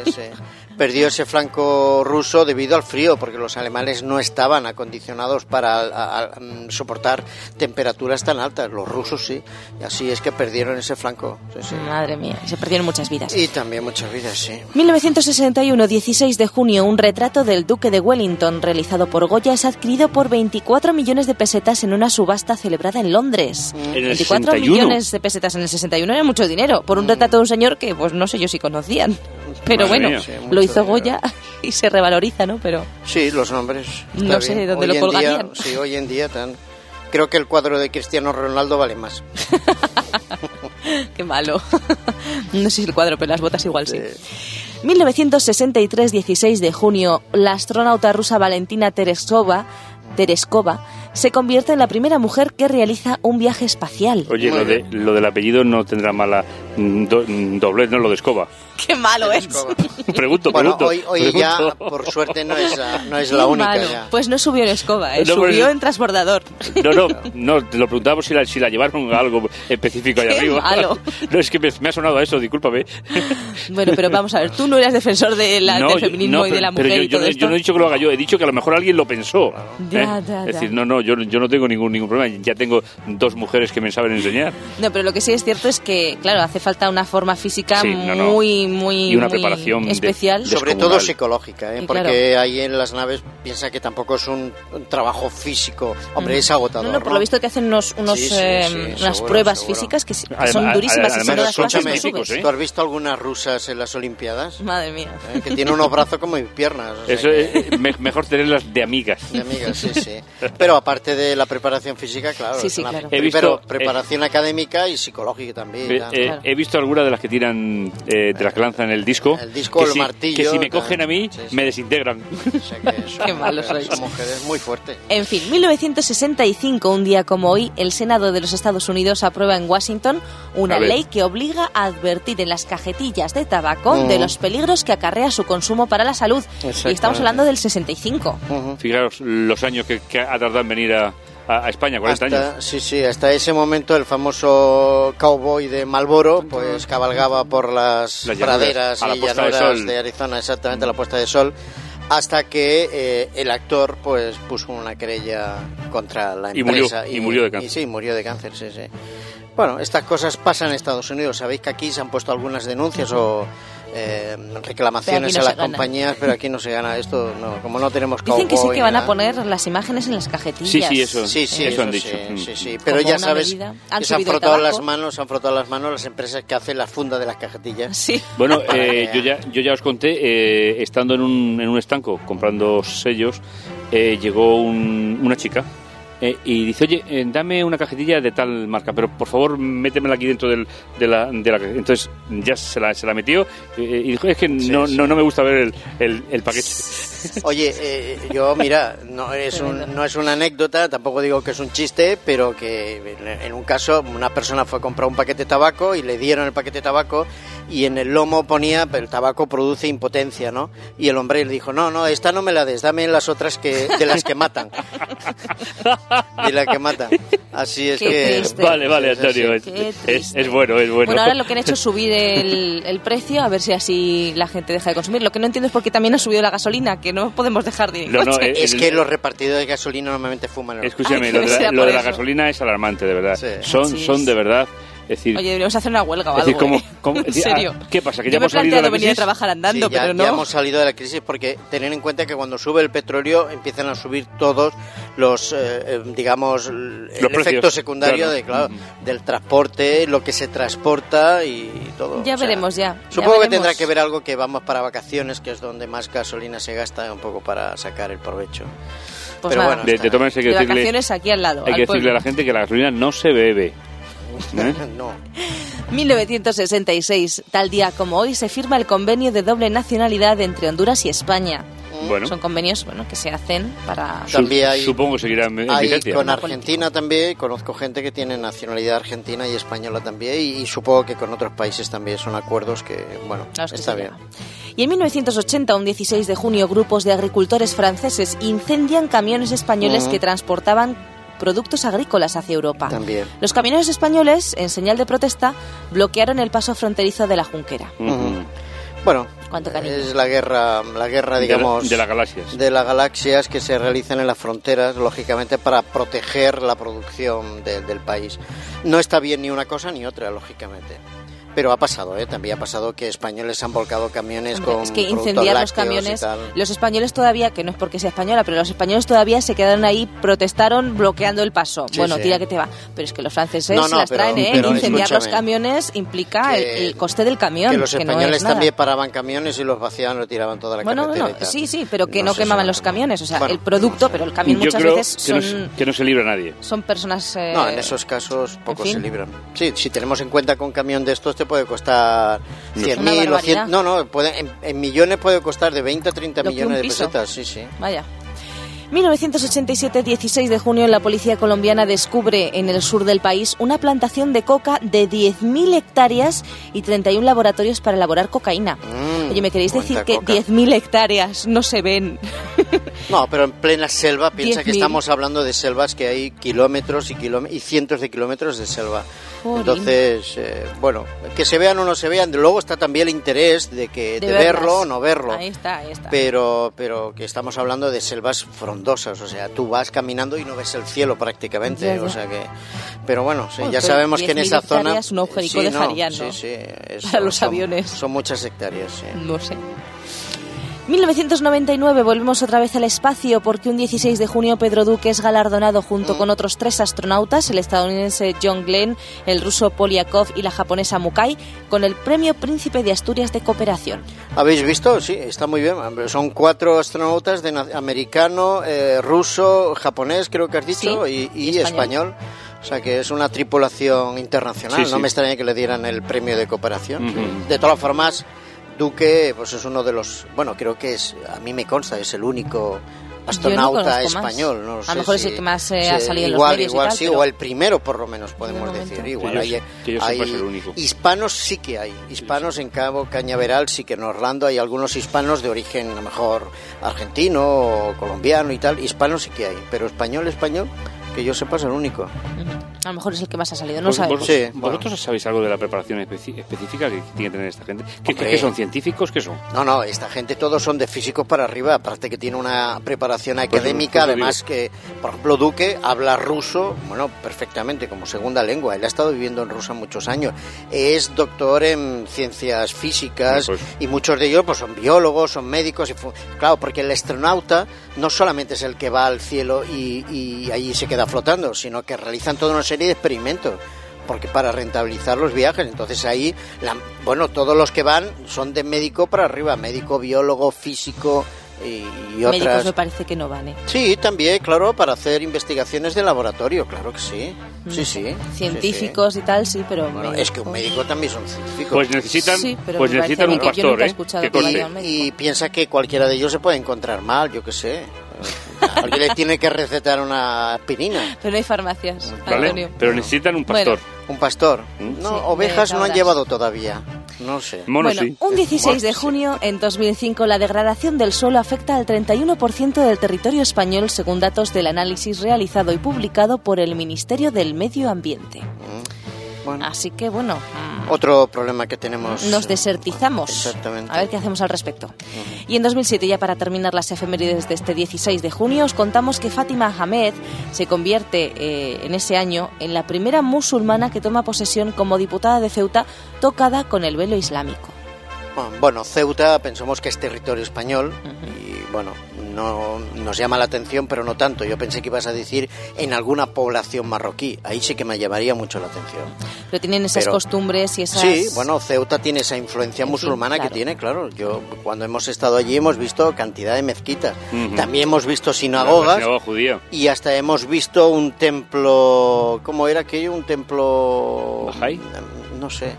Perdió ese flanco ruso debido al frío, porque los alemanes no estaban acondicionados para a- a- mm, soportar temperaturas tan altas. Los rusos sí. Y así es que perdieron ese flanco. sí, sí. Madre mía, se perdieron muchas vidas. Y también muchas vidas, sí. 1961, 16 de junio, un retrato del Duque de Wellington realizado por Goya es adquirido por 24 millones de pesetas en una subasta celebrada en Londres. En el 24 61. millones de pesetas en el 61 era mucho dinero por un retrato de un señor que pues no sé yo si conocían. Pero Madre bueno, mía. Sí, lo hizo dinero. Goya y se revaloriza, ¿no? Pero Sí, los nombres. No sé bien. dónde Hoy lo colgarían. día- sí, hoy en día tan... Creo que el cuadro de Cristiano Ronaldo vale más. qué malo. no sé si el cuadro, pero las botas igual sí. Eh, 1963, 16 de junio, la astronauta rusa Valentina Tereskova, Tereskova se convierte en la primera mujer que realiza un viaje espacial. Oye, lo, de, lo del apellido no tendrá mala mm, do- mm, doblez, ¿no? Lo de escoba. ¡Qué malo es! Pregunto, Bueno, pregunto. hoy, hoy ya, por suerte, no es la, no es Qué la única ya. Pues no subió en escoba, ¿eh? No, pues- subió en transbordador. No, no, no, te lo preguntaba si la, si la llevaron a algo específico ahí Qué arriba. malo. No, es que me, me ha sonado a eso, discúlpame. Bueno, pero vamos a ver, tú no eras defensor de la- No, del yo- feminismo no, y de la mujer pero y yo, todo yo esto. no he dicho que lo haga yo, he dicho que a lo mejor alguien lo pensó. Ya, ¿eh? ya, es decir, no, no, yo, yo no tengo ningún, ningún problema. Ya tengo dos mujeres que me saben enseñar. No, pero lo que sí es cierto es que, claro, hace falta una forma física Sí, no, no. muy, muy, Y una muy preparación especial. de- Sobre todo psicológica, ¿eh? Porque claro. ahí en las naves piensa que tampoco es un, un trabajo físico. Hombre, es agotador. No, no, por lo visto que hacen unos, unos, Sí, sí, eh, unas seguro, pruebas seguro. físicas que, sí- que Además- son durísimas y además las son físicos, subes. ¿eh? ¿Tú has visto algunas rusas en las Olimpiadas? Madre mía. ¿Eh? Que tiene unos brazos como piernas. o sea Eso que- es, me- mejor tenerlas de amigas. De amigas, sí, sí. Pero aparte de la preparación física, claro. Sí, sí, una- claro. He Primero, visto, preparación académica y psicológica también. Eh, eh, Claro. He visto algunas de las que tiran, eh, de las que lanzan el disco. El disco, que el si, martillo, Que si me cogen a mí, Sí, sí. me desintegran. O sea que son Qué malos. Son mujeres muy fuertes. En fin, 1965, un día como hoy, el Senado de los Estados Unidos aprueba en Washington una ley que obliga a advertir en las cajetillas de tabaco Mm. de los peligros que acarrea su consumo para la salud. Y estamos hablando del 65. Ujú. Fijaros los años que, que ha tardado en venir a, a- a España, 40 años. Hasta, sí, sí, hasta ese momento el famoso cowboy de Malboro pues cabalgaba por las, Las llanuras, praderas y de llanuras de, Arizona, exactamente a la puesta de sol, hasta que eh, el actor pues puso una querella contra la Y murió, empresa. y murió de cáncer. y sí, murió de cáncer, sí, sí. Bueno, estas cosas pasan en Estados Unidos. Sabéis que aquí se han puesto algunas denuncias o eh, reclamaciones no a las gana. compañías, pero aquí no se gana esto. No, como no tenemos Dicen que sí que van a poner las imágenes en las cajetillas. Sí, sí, eso. Sí, sí, Eso han dicho. Sí, Mm. sí, sí. Pero Como ya sabes medida. que se han frotado las manos, se han frotado las manos las empresas que hacen las fundas de las cajetillas. Sí. Bueno, eh, yo, ya, yo ya os conté, eh, estando en un, en un estanco comprando sellos, eh, llegó un- una chica eh, y dice, oye, eh, dame una cajetilla de tal marca, pero por favor métemela aquí dentro del, de, la, de la... Entonces ya se la, se la metió eh, y dijo, es que no, sí. no, no me gusta ver el, el, el paquete. Oye, eh, yo, mira, no es, un- no es una anécdota, tampoco digo que es un chiste, pero que en- en un caso una persona fue a comprar un paquete de tabaco y le dieron el paquete de tabaco y en el lomo ponía, el tabaco produce impotencia, ¿no? Y el hombre le dijo, no, no, esta no me la des, dame las otras que de las que matan. de las que matan. Así es Qué que... triste. Vale, vale. Antonio, es, bueno, es bueno. Bueno, ahora lo que han hecho es subir el, el precio a ver si así la gente deja de consumir. Lo que no entiendo es por qué también ha subido la gasolina, que no podemos dejar de ir No, eh, Es que los repartidores de gasolina normalmente fuman. Escúchame, Ay, lo, de la, lo de la gasolina es alarmante, de verdad. Sí. Son, son de verdad, es decir... Oye, deberíamos hacer una huelga o es decir, algo. ¿cómo- ¿eh? cómo- en serio. ah, ¿qué pasa, que ya Yo me he hemos salido de la venir a crisis? trabajar andando, Sí, ya, pero no. ya hemos salido de la crisis porque tener en cuenta que cuando sube el petróleo empiezan a subir todos los, eh, eh, digamos, el precios, efecto secundario claro. de, claro, del transporte, lo que se transporta y todo. Ya O sea, veremos, ya. ya Supongo que veremos. tendrá que ver algo que vamos para vacaciones, que es donde más gasolina se gasta, un poco para sacar el provecho. Pues pero nada, bueno, De, de hay que de decirle, vacaciones aquí al lado. hay al que decirle a la gente que la gasolina no se bebe. ¿Eh? no. 1966, tal día como hoy, se firma el convenio de doble nacionalidad entre Honduras y España. Bueno, Son convenios bueno, que se hacen para... También hay- supongo que seguirá en, Hay vigencia. con ¿no? Argentina también, conozco gente que tiene nacionalidad argentina y española también, y, y supongo que con otros países también son acuerdos que, bueno, que está bien. Y en 1980, un 16 de junio, grupos de agricultores franceses incendian camiones españoles que transportaban productos agrícolas hacia Europa. También. Los camioneros españoles, en señal de protesta, bloquearon el paso fronterizo de la Junquera. Bueno, es la guerra, la guerra, De digamos, de las galaxias. de las galaxias que se realizan en las fronteras, lógicamente, para proteger la producción de- del país. No está bien ni una cosa ni otra, lógicamente. Pero ha pasado, ¿eh? También ha pasado que españoles han volcado camiones Hombre, con es que incendiar los camiones, los españoles todavía, que no es porque sea española, pero los españoles todavía se quedaron ahí, protestaron bloqueando el paso. Sí, bueno, sí. tira que te va. Pero es que los franceses No, no, las pero- traen, ¿eh? pero Incendiar los camiones implica el, que- el coste del camión. que los no españoles es nada. también paraban camiones y los vaciaban, lo tiraban toda la Bueno, carretera bueno, sí, sí, pero que no, quemaban lo los camiones. O sea, Bueno, el producto, pero el camión muchas creo veces que, no, son, se- que no se libra nadie. son personas... eh, No, en esos casos poco fin. se libran. Sí, si tenemos en cuenta que un camión de estos te puede costar No. 100.000 Una o barbaridad. 100... No, no, puede, en, en millones puede costar de 20 a 30 Lo millones de pesetas. Sí, sí. Vaya. 1987, 16 de junio, la policía colombiana descubre en el sur del país una plantación de coca de 10.000 hectáreas y 31 laboratorios para elaborar cocaína. Mm, Oye, ¿me queréis decir que coca. 10.000 hectáreas no se ven? No, pero en plena selva, piensa que 10.000. estamos hablando de selvas que hay kilómetros y, kilóme- y cientos de kilómetros de selva. Entonces, eh, bueno, que se vean o no se vean, luego está también el interés de que De verlo o no verlo. Ahí está, ahí está. Pero, pero que estamos hablando de selvas frondosas, o sea, tú vas caminando y no ves el cielo prácticamente, Ya, ya. o sea que, pero bueno, sí, Bueno, ya sabemos que en 10.000 esa zona, un sí, dejarían, sí, ¿no? sí, eso, Para los son- aviones. son muchas hectáreas, sí. No sé. 1999 volvemos otra vez al espacio porque un 16 de junio Pedro Duque es galardonado junto con otros tres astronautas, el estadounidense John Glenn, el ruso Polyakov y la japonesa Mukai, con el Premio Príncipe de Asturias de Cooperación. ¿Habéis visto? Sí, está muy bien. Son cuatro astronautas de americano, eh, ruso, japonés, creo que has dicho, Sí, y, y y español. O sea que es una tripulación internacional. Sí, no sí. me extraña que le dieran el premio de cooperación. De todas formas, Duque pues es uno de los... Bueno, creo que es... A mí me consta, es el único astronauta español. No A lo mejor es el que más, eh, si- ha salido en los igual, medios y Igual tal, sí, pero- o el primero por lo menos podemos De decir. Igual Que hay, que yo hay es el único. hispanos sí que hay. Hispanos en Cabo Cañaveral sí que en Orlando hay algunos hispanos de origen a lo mejor argentino o colombiano y tal. Hispanos sí que hay, pero español, español, que yo sepa es el único. A lo mejor es el que más ha salido, no sabemos. Sí, ¿Vosotros sabéis algo de la preparación específica que tiene que tener esta gente? ¿Qué, Hombre. qué son científicos? ¿Qué son? No, no, esta gente todos son de físicos para arriba, aparte que tiene una preparación académica, pues además que, por ejemplo, Duque habla ruso, bueno, perfectamente, como segunda lengua, él ha estado viviendo en Rusia muchos años, es doctor en ciencias físicas Pues- y muchos de ellos pues son biólogos, son médicos, y claro, porque el astronauta no solamente es el que va al cielo y, y allí se queda flotando, sino que realizan toda una serie de experimentos porque para rentabilizar los viajes, entonces ahí, la- bueno, todos los que van son de médico para arriba, médico, biólogo, físico y, y Médicos otras. me parece que no van, ¿eh? Sí, también, claro, para hacer investigaciones de laboratorio, claro que sí. Sí, sí. sí, Científicos y tal, sí, pero... Bueno, médicos- es que un médico también son científicos. Pues necesitan, Sí, pero pues necesitan un que yo pastor, ¿eh? Que un médico. y piensa que cualquiera de ellos se puede encontrar mal, yo qué sé. Alguien le tiene que recetar una aspirina. Pero no hay farmacias, ¿Vale? Antonio. Pero necesitan un pastor. Un pastor. ¿Mm? No, Sí, ovejas no han llevado todavía. No sé. Bueno, sí. un 16 de junio, en 2005, la degradación del suelo afecta al 31% del territorio español, según datos del análisis realizado y publicado por el Ministerio del Medio Ambiente. Bueno, Así que, bueno, mm, otro problema que tenemos. nos desertizamos. Exactamente. A ver qué hacemos al respecto. Y en 2007, ya para terminar las efemérides de este 16 de junio, os contamos que Fátima Ahmed se convierte eh, en ese año en la primera musulmana que toma posesión como diputada de Ceuta tocada con el velo islámico. Bueno, Ceuta pensamos que es territorio español y bueno, no nos llama la atención, pero no tanto. Yo pensé que ibas a decir en alguna población marroquí. Ahí sí que me llamaría mucho la atención. Pero tienen esas Pero- costumbres y esas... Sí, bueno, Ceuta tiene esa influencia En fin, musulmana claro. que tiene, claro. Yo cuando hemos estado allí hemos visto cantidad de mezquitas. También hemos visto sinagogas sinagoga judía. y hasta hemos visto un templo, ¿cómo era aquello? Un templo ¿Bajai? no sé.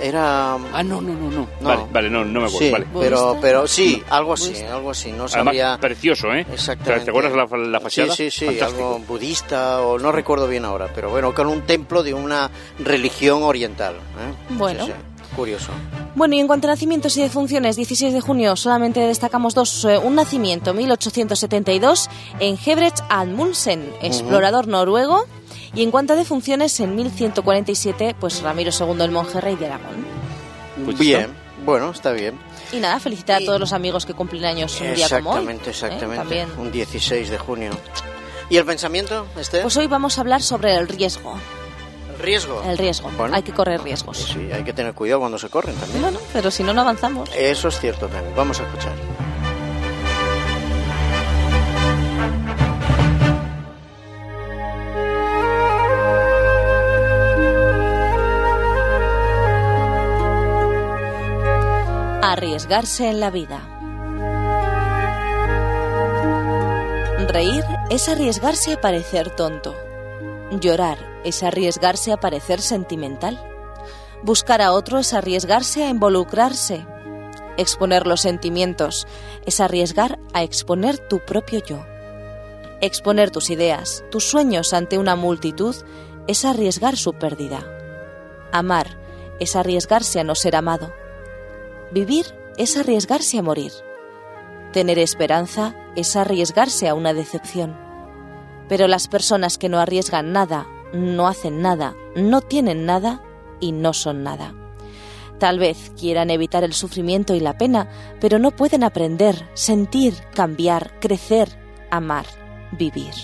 Era Ah, no, no, no, no. Vale, vale, no, no me acuerdo. Sí, vale. pero, pero sí, algo así, Budista. algo así. No Además, sabría precioso, ¿eh? exactamente. ¿Te acuerdas la, la fachada? Sí, sí, sí, Fantástico. algo budista o no recuerdo bien ahora, pero bueno, con un templo de una religión oriental. ¿eh? Bueno. Sí, sí, Curioso. Bueno, y en cuanto a nacimientos y defunciones, 16 de junio solamente destacamos dos. eh, un nacimiento, 1872, en Hebrecht Amundsen, explorador noruego. Y en cuanto a defunciones, en 1147, pues Ramiro II, el monje rey de Aragón. Pues bien, bueno, está bien. Y nada, felicitar Y- a todos los amigos que cumplen años un día como hoy. Exactamente, ¿eh? exactamente. También. Un 16 de junio. ¿Y el pensamiento, este? Pues hoy vamos a hablar sobre el riesgo. ¿El riesgo? El riesgo. Bueno. Hay que correr riesgos. Sí, hay que tener cuidado cuando se corren también. Bueno, pero si no, no avanzamos. Eso es cierto también. Vamos a escuchar. Arriesgarse en la vida. Reír es arriesgarse a parecer tonto. Llorar es arriesgarse a parecer sentimental. Buscar a otro es arriesgarse a involucrarse. Exponer los sentimientos es arriesgar a exponer tu propio yo. Exponer tus ideas, tus sueños ante una multitud es arriesgar su pérdida. Amar es arriesgarse a no ser amado. Vivir es arriesgarse a morir. Tener esperanza es arriesgarse a una decepción. Pero las personas que no arriesgan nada no hacen nada, no tienen nada y no son nada. Tal vez quieran evitar el sufrimiento y la pena, pero no pueden aprender, sentir, cambiar, crecer, amar, vivir.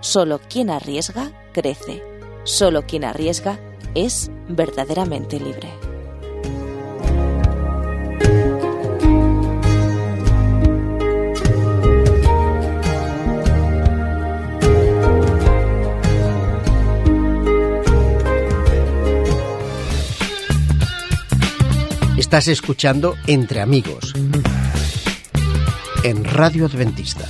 Solo quien arriesga, crece. Solo quien arriesga es verdaderamente libre. Estás escuchando Entre Amigos en Radio Adventista.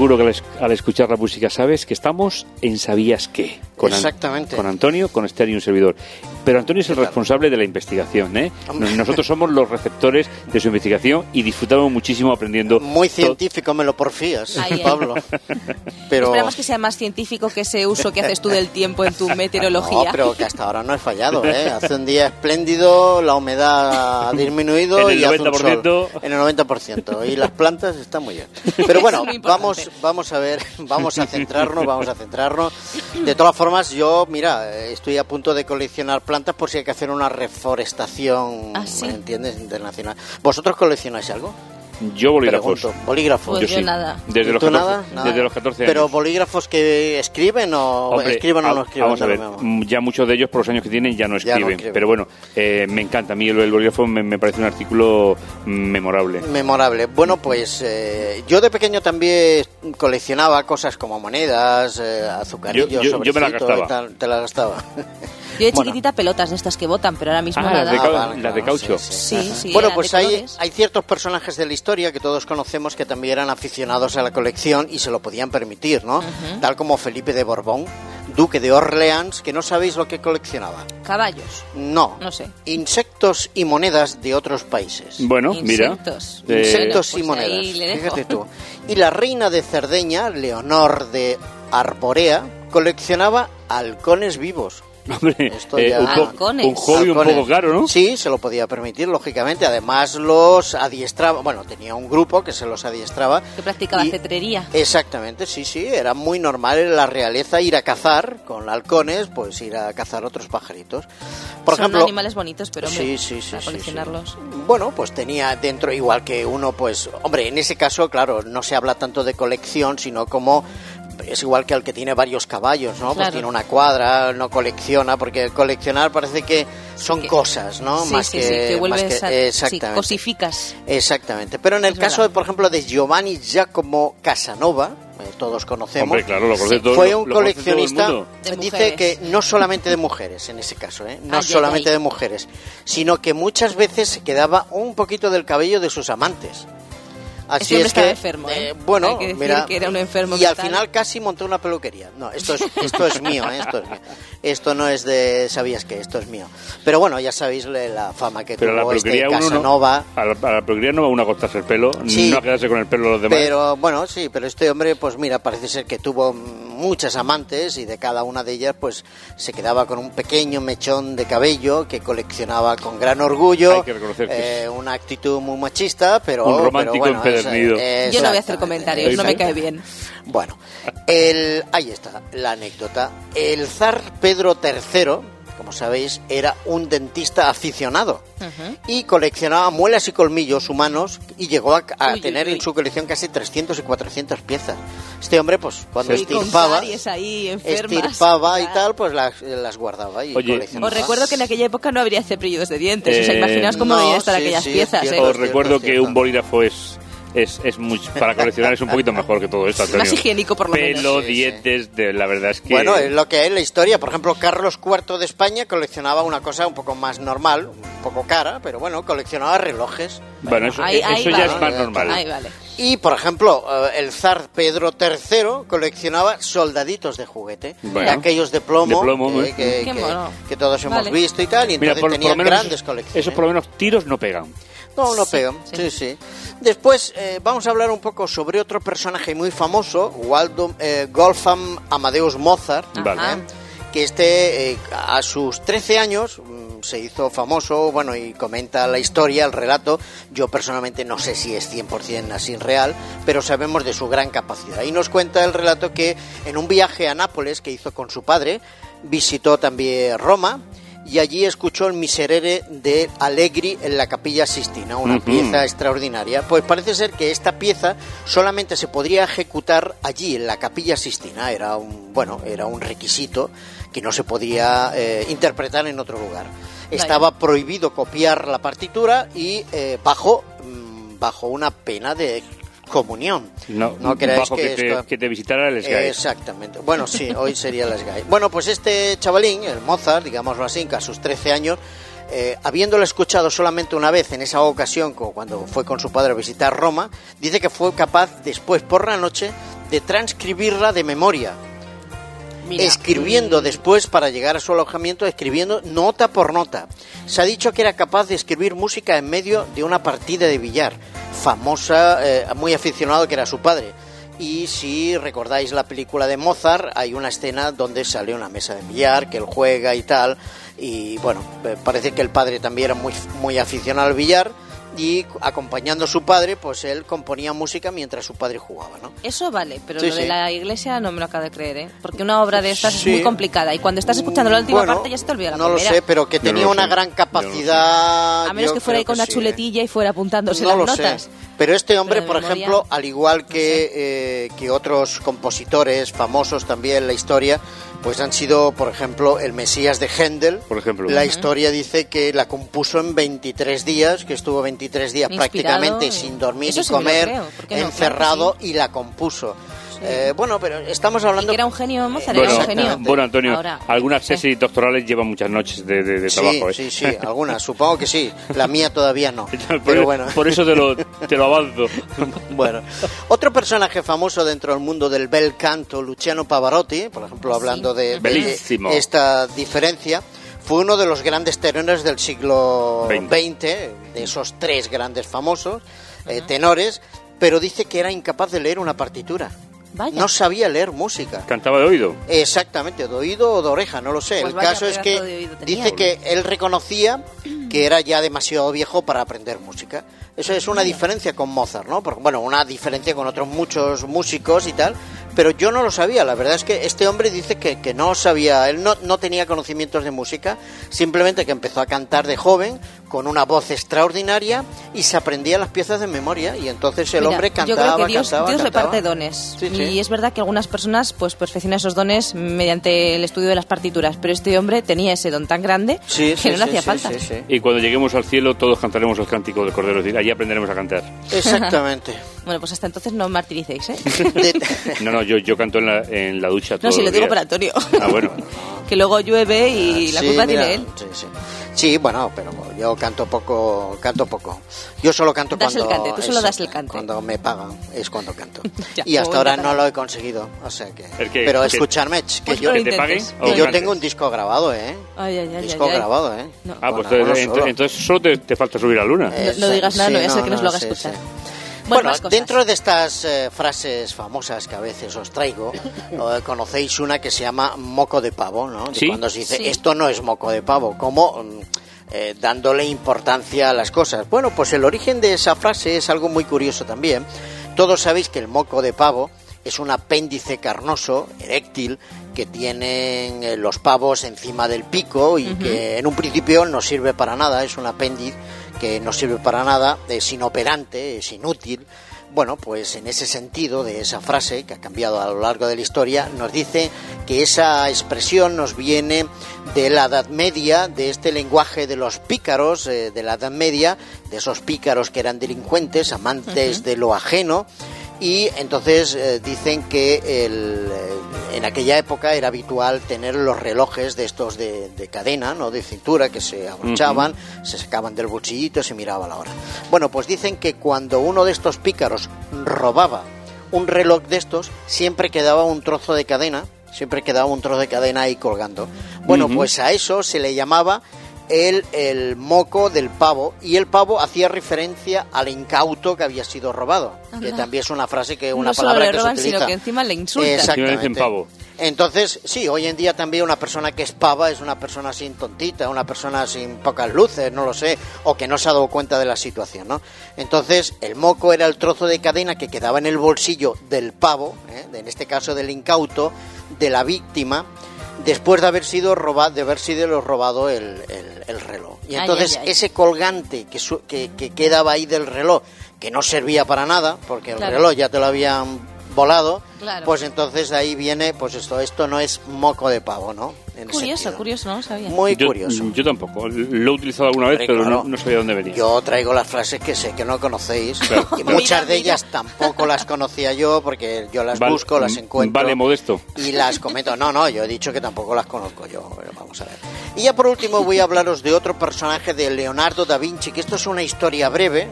Seguro que al es- al escuchar la música sabes que estamos en ¿Sabías qué? Con An- Exactamente. Con Antonio, con Esther y un servidor. Pero Antonio es el responsable de la investigación, ¿eh? Hombre. Nosotros somos los receptores de su investigación y disfrutamos muchísimo aprendiendo. Muy científico me lo porfías, ahí. Pablo. Pero, Esperamos que sea más científico que ese uso que haces tú del tiempo en tu meteorología. No, pero que hasta ahora no he fallado, ¿eh? Hace un día espléndido, la humedad ha disminuido En el y hace un 90%. sol. En el 90%. Y las plantas están muy bien. Pero bueno, vamos, vamos a ver, vamos a centrarnos, vamos a centrarnos. De todas formas, yo, mira, estoy a punto de coleccionar plantas por si hay que hacer una reforestación, ¿Ah, sí? ¿entiendes? Internacional. ¿Vosotros coleccionáis algo? Yo bolígrafos. Pregunto. ¿Bolígrafos? Pues yo yo sí. nada. Desde ¿Y los, tú 14, nada? Nada. desde los 14 Pero años. bolígrafos que escriben o Hombre, escriben o no escriben. Vamos a ver, mm, ya muchos de ellos por los años que tienen ya no Ya no escriben. Pero bueno, eh, me encanta. A mí el, el bolígrafo me, me parece un artículo memorable. Memorable. Bueno, pues eh, yo de pequeño también coleccionaba cosas como monedas, eh, azucarillos, Yo- yo- yo me las sobrecitos gastaba. tal, te las gastaba. Yo de Bueno. chiquitita pelotas de estas que botan, pero ahora mismo Ah, nada. las de, Ah, vale, las de caucho. sí, Sí, sí. bueno, pues hay, hay ciertos personajes de la historia que todos conocemos que también eran aficionados a la colección y se lo podían permitir, ¿no? Tal como Felipe de Borbón, duque de Orleans, que no sabéis lo que coleccionaba. Caballos. No. No sé. Insectos y monedas de otros países. Bueno, mira. Insectos. Eh, Insectos y Bueno, pues monedas. ahí le dejo. Fíjate tú. Y la reina de Cerdeña, Leonor de Arborea, coleccionaba halcones vivos. Hombre, Esto eh, un, Halcones. un hobby un Halcones. poco caro, ¿no? Sí, se lo podía permitir, lógicamente. Además, los adiestraba. Bueno, tenía un grupo que se los adiestraba. Que practicaba Y- cetrería. Exactamente, sí, sí. Era muy normal en la realeza ir a cazar con halcones, pues ir a cazar otros pajaritos. Por Son ejemplo. animales bonitos, pero hombre, Sí, sí, sí, para sí, coleccionarlos. sí. Bueno, pues tenía dentro, igual que uno, pues, hombre, en ese caso, claro, no se habla tanto de colección, sino como es igual que el que tiene varios caballos, ¿no? Pues tiene una cuadra, no colecciona, porque coleccionar parece que son que- cosas, ¿no? Sí, más sí, que, sí, que más vuelves que- a... Sí, exactamente. cosificas. Exactamente. Pero en el Es caso, verdad. por ejemplo, de Giovanni Giacomo Casanova, eh, todos conocemos, Hombre, claro, lo conoce todo, fue un lo coleccionista. De dice que no solamente de mujeres en ese caso, ¿eh? no ay, solamente de mujeres, sino que muchas veces se quedaba un poquito del cabello de sus amantes. Así Ese es estaba que, enfermo, ¿eh? bueno, Hay que decir mira, que era un enfermo y al mental. final casi montó una peluquería. No, esto es, esto es mío, ¿eh? esto es mío. Esto no es de, ¿sabías que Esto es mío. Pero bueno, ya sabéis le- la fama que Pero a la tuvo este peluquería uno no, Casanova. a la, a la peluquería no va uno a cortarse el pelo, Sí. no a quedarse con el pelo de los demás. Pero bueno, sí, pero este hombre, pues mira, parece ser que tuvo muchas amantes y de cada una de ellas, pues se quedaba con un pequeño mechón de cabello que coleccionaba con gran orgullo. Hay que reconocer que eh, una actitud muy machista, pero Un pero romántico bueno, es- empedernido. Yo no voy a hacer comentarios, no me cae bien. Bueno, el, ahí está la anécdota. El zar Pedro III, como sabéis, era un dentista aficionado Ujú. y coleccionaba muelas y colmillos humanos y llegó a, a Uy, uy, tener uy. en su colección casi 300 y 400 piezas. Este hombre, pues cuando con estirpaba, ahí estirpaba y tal, pues las, las guardaba y Oye, coleccionaba. Os recuerdo que en aquella época no habría cepillos de dientes. o sea, Eh, imaginaos cómo no, debían estar sí, aquellas sí, piezas. cierto. ¿eh? Os cierto, recuerdo que cierto. un bolígrafo es, es, es muy, para coleccionar es un poquito mejor que todo esto, Antonio. Más higiénico, por lo menos. Pelo, Sí, sí. dientes, de, la verdad es que... Bueno, es lo que es la historia. Por ejemplo, Carlos IV de España coleccionaba una cosa un poco más normal, un poco cara, pero bueno, coleccionaba relojes. Bueno, eso, Ahí- ahí eso ya vale. es más normal. Ahí vale. Y, por ejemplo, eh, el zar Pedro III coleccionaba soldaditos de juguete, Bueno. aquellos de plomo, De plomo, eh, que, todos hemos Vale. visto y tal, y Mira, entonces por, por tenían lo menos grandes colecciones. esos por lo menos tiros no pegan. No, no Sí, pegan. sí. Sí, sí. Después eh, vamos a hablar un poco sobre otro personaje muy famoso, Waldo, eh, Wolfgang Amadeus Mozart. Ajá. que este eh, a sus 13 años mm, se hizo famoso, bueno, y comenta la historia, el relato. Yo personalmente no sé si es 100% así real, pero sabemos de su gran capacidad. Y nos cuenta el relato que en un viaje a Nápoles que hizo con su padre, visitó también Roma y allí escuchó el Miserere de Allegri en la Capilla Sistina, una pieza extraordinaria. Pues parece ser que esta pieza solamente se podría ejecutar allí en la Capilla Sistina, era un bueno, era un requisito que no se podía eh, interpretar en otro lugar. Estaba prohibido copiar la partitura y eh, bajo mm, bajo una pena de comunión. No, No creáis que que, te, esto- que te visitara el Sky. Exactamente. Bueno, sí, hoy sería el Sky. Bueno, pues este chavalín, el Mozart, digámoslo así, que a sus 13 años, eh, habiéndolo escuchado solamente una vez en esa ocasión, cuando fue con su padre a visitar Roma, dice que fue capaz después por la noche de transcribirla de memoria. Escribiendo después para llegar a su alojamiento, escribiendo nota por nota. Se ha dicho que era capaz de escribir música en medio de una partida de billar, famosa, eh, muy aficionado que era su padre. Y si recordáis la película de Mozart, hay una escena donde sale una mesa de billar, que él juega y tal. Y bueno, eh, parece que el padre también era muy, muy aficionado al billar. Y acompañando a su padre, pues él componía música mientras su padre jugaba, ¿no? Eso vale, pero Sí, lo de la iglesia no me lo acabo de creer, ¿eh? Porque una obra de estas Sí. es muy complicada y cuando estás escuchando la última Bueno, parte ya se te olvida la No lo sé, pero que tenía no una sé. gran no capacidad. A menos que fuera ahí con una sí, ¿eh? chuletilla y fuera apuntándose no las lo notas. sé. Pero este hombre, Pero por memoria, ejemplo, al igual no que, eh, que otros compositores famosos también en la historia, pues han sido, por ejemplo, el Mesías de Händel. Por ejemplo. La historia dice que la compuso en 23 días, que estuvo 23 días Inspirado prácticamente en- sin dormir ni sí comer, encerrado, Claro y la compuso. Eh, bueno, pero estamos hablando... Y que era un genio, Mozart, Bueno, era un genio. bueno, Antonio, Ahora, algunas tesis doctorales llevan muchas noches de, de- de Sí, trabajo. ¿eh? sí, sí, algunas, supongo que sí. La mía todavía no. por, Pero bueno. por eso te lo, te lo avanzo. Bueno, otro personaje famoso dentro del mundo del bel canto, Luciano Pavarotti, por ejemplo, hablando de, esta diferencia, fue uno de los grandes tenores del siglo Veinte. XX, de esos tres grandes famosos eh, tenores, pero dice que era incapaz de leer una partitura. Vaya. No sabía leer música. Cantaba de oído. Exactamente, de oído o de oreja, no lo sé. Pues el caso es que dice que él reconocía que era ya demasiado viejo para aprender música. Eso es una diferencia con Mozart, ¿no? Porque, bueno, una diferencia con otros muchos músicos y tal, pero yo no lo sabía. La verdad es que este hombre dice que, que no sabía, él no, no tenía conocimientos de música, simplemente que empezó a cantar de joven con una voz extraordinaria y se aprendía las piezas de memoria y entonces el Mira, hombre yo cantaba, creo que Dios, cantaba, Dios cantaba. reparte dones. Sí, sí. Y es verdad que algunas personas pues perfeccionan esos dones mediante el estudio de las partituras, pero este hombre tenía ese don tan grande Sí, que sí, no le sí, hacía sí, falta. sí, sí. Y cuando lleguemos al cielo, todos cantaremos el cántico del Cordero. Allí aprenderemos a cantar. Exactamente. Bueno, pues hasta entonces no martiricéis, ¿eh? No, no, yo, yo canto en la, en la ducha No, si lo digo días. para Antonio. Ah, bueno. que luego llueve y la Sí, culpa mira, tiene él. Sí, sí. Sí, bueno, pero yo canto poco, canto poco. Yo solo canto Das el cuando cante, tú solo das el cante. Cuando me pagan es cuando canto. Ya, y hasta ahora no lo he conseguido, o sea que. ¿El qué? Pero ¿Que- escucharme, ch, que Pues yo, ¿Que te paguen? que yo tengo un disco grabado, ¿eh? Ay, ay, ay, disco ay, ay. grabado, ¿eh? No. Ah, pues Bueno, entonces, solo. entonces solo te, te falta subir a luna. Eh, No, no digas nada, sí, no ser no, que nos no, lo haga sí, escuchar. sí. Bueno, dentro de estas eh, frases famosas que a veces os traigo, eh, conocéis una que se llama moco de pavo, ¿no? Sí. Cuando se dice, Sí. esto no es moco de pavo, como mm, eh, dándole importancia a las cosas. Bueno, pues el origen de esa frase es algo muy curioso también. Todos sabéis que el moco de pavo es un apéndice carnoso, eréctil, que tienen eh, los pavos encima del pico y que en un principio no sirve para nada, es un apéndice que no sirve para nada, es inoperante, es inútil. Bueno, pues en ese sentido de esa frase que ha cambiado a lo largo de la historia, nos dice que esa expresión nos viene de la Edad Media, de este lenguaje de los pícaros eh, de la Edad Media, de esos pícaros que eran delincuentes, amantes de lo ajeno, y entonces eh, dicen que el, eh, en aquella época era habitual tener los relojes de estos de, de cadena, no de cintura, que se abrochaban, se sacaban del bolsillito y se miraba la hora. Bueno, pues dicen que cuando uno de estos pícaros robaba un reloj de estos, siempre quedaba un trozo de cadena, siempre quedaba un trozo de cadena ahí colgando. Bueno, pues a eso se le llamaba el, el moco del pavo y el pavo hacía referencia al incauto que había sido robado, que también es una frase que una no solo palabra que se sino utiliza. que encima le insultan. Exactamente. Dicen pavo. Entonces, sí, hoy en día también una persona que es pava es una persona sin tontita, una persona sin pocas luces, no lo sé, o que no se ha dado cuenta de la situación, ¿no? Entonces, el moco era el trozo de cadena que quedaba en el bolsillo del pavo, ¿eh? en este caso del incauto, de la víctima, después de haber sido robado, de haber sido robado el, el- el reloj. Y Ay, entonces ay, ay. ese colgante que, su- que, que quedaba ahí del reloj, que no servía para nada, porque el Claro. reloj ya te lo habían volado, Claro. pues entonces de ahí viene, pues esto, esto no es moco de pavo, ¿no? En Curioso, curioso, no lo sabía. Muy yo, curioso. Yo tampoco. Lo he utilizado alguna vez, pero claro. no, no sabía dónde venía. Yo traigo las frases que sé que no conocéis Claro, y muchas Mira, de mira. ellas tampoco las conocía yo porque yo las Vale- busco, las encuentro Vale, modesto. y las comento. No, no, yo he dicho que tampoco las conozco yo. pero vamos a ver. Y ya por último voy a hablaros de otro personaje de Leonardo da Vinci, que esto es una historia breve,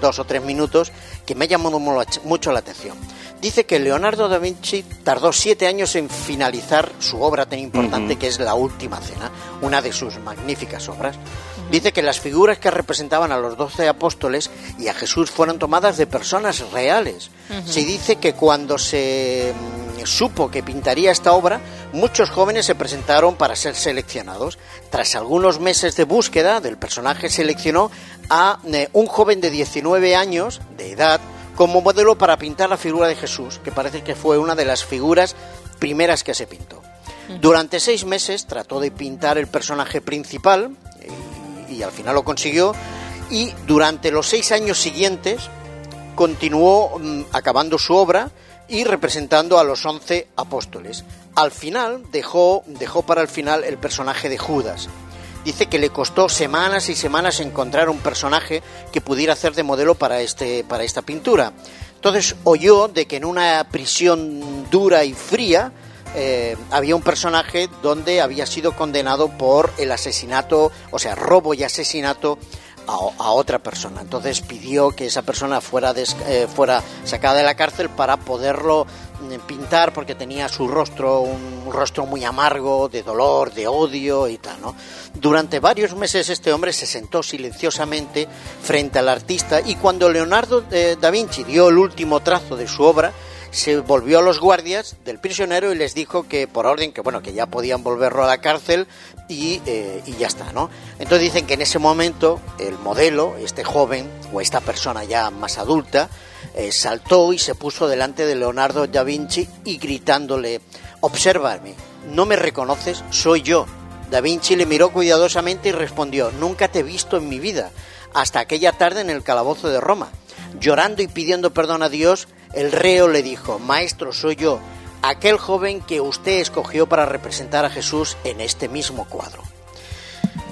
dos o tres minutos, que me ha llamado mucho la atención. Dice que Leonardo da Vinci tardó siete años en finalizar su obra tan importante que es La Última Cena, una de sus magníficas obras. Dice que las figuras que representaban a los doce apóstoles y a Jesús fueron tomadas de personas reales. Se dice que cuando se mm, supo que pintaría esta obra, muchos jóvenes se presentaron para ser seleccionados. Tras algunos meses de búsqueda del personaje, seleccionó a eh, un joven de 19 años de edad como modelo para pintar la figura de Jesús, que parece que fue una de las figuras primeras que se pintó. Durante seis meses trató de pintar el personaje principal y, y al final lo consiguió. Y durante los seis años siguientes continuó mm, acabando su obra y representando a los once apóstoles. Al final dejó, dejó para el final el personaje de Judas. Dice que le costó semanas y semanas encontrar un personaje que pudiera hacer de modelo para, este, para esta pintura. Entonces oyó de que en una prisión dura y fría eh, había un personaje donde había sido condenado por el asesinato, o sea, robo y asesinato a, otra persona. Entonces pidió que esa persona fuera, eh, fuera sacada de la cárcel para poderlo pintar porque tenía su rostro, un, rostro muy amargo, de dolor, de odio y tal, ¿no? Durante varios meses este hombre se sentó silenciosamente frente al artista y cuando Leonardo eh, da Vinci dio el último trazo de su obra, se volvió a los guardias del prisionero y les dijo que por orden que bueno que ya podían volverlo a la cárcel y, eh, y ya está no entonces dicen que en ese momento el modelo este joven o esta persona ya más adulta eh, saltó y se puso delante de Leonardo da Vinci y gritándole obsérvame no me reconoces soy yo Da Vinci le miró cuidadosamente y respondió nunca te he visto en mi vida hasta aquella tarde en el calabozo de Roma Llorando y pidiendo perdón a Dios, el reo le dijo, Maestro, soy yo, aquel joven que usted escogió para representar a Jesús en este mismo cuadro.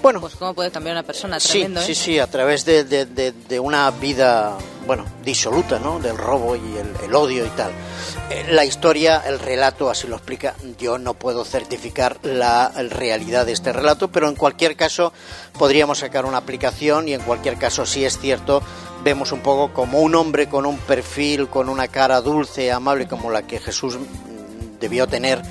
Bueno, Pues cómo puede cambiar una persona, sí, tremendo, ¿eh? sí, sí, a través de, de- de- de una vida, bueno, disoluta, ¿no? Del robo y el, el odio y tal. Eh, La historia, el relato así lo explica. Yo no puedo certificar la realidad de este relato, pero en cualquier caso podríamos sacar una aplicación y en cualquier caso, si es cierto, vemos un poco como un hombre con un perfil, con una cara dulce, amable, como la que Jesús mm, debió tener,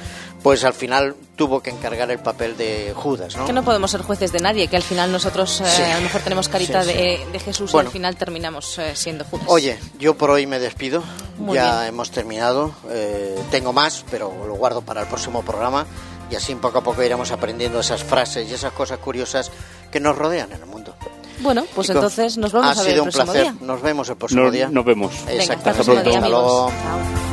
pues al final tuvo que encargar el papel de Judas, ¿no? Que no podemos ser jueces de nadie, que al final nosotros eh, Sí. a lo mejor tenemos carita Sí, sí. De, de Jesús y Bueno. al final terminamos eh, siendo Judas. Oye, yo por hoy me despido. Muy ya bien. hemos terminado. Eh, tengo más, pero lo guardo para el próximo programa. Y así poco a poco iremos aprendiendo esas frases y esas cosas curiosas que nos rodean en el mundo. Bueno, pues Chicos, entonces nos vamos ha a ver sido el un próximo placer. día. Nos vemos el próximo Nos, día. nos vemos. Venga, hasta el Exactamente. próximo día, Hasta amigos. luego. Chao.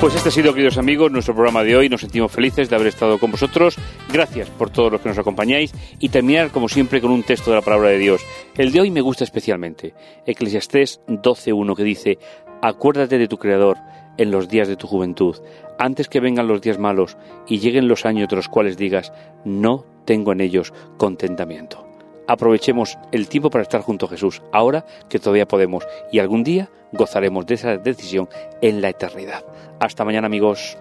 Pues este ha sido, queridos amigos, nuestro programa de hoy. Nos sentimos felices de haber estado con vosotros. Gracias por todos los que nos acompañáis. Y terminar, como siempre, con un texto de la palabra de Dios. El de hoy me gusta especialmente. Eclesiastés 12.1 que dice, Acuérdate de tu Creador en los días de tu juventud, antes que vengan los días malos y lleguen los años de los cuales digas, no tengo en ellos contentamiento. Aprovechemos el tiempo para estar junto a Jesús, ahora que todavía podemos, y algún día gozaremos de esa decisión en la eternidad. Hasta mañana amigos.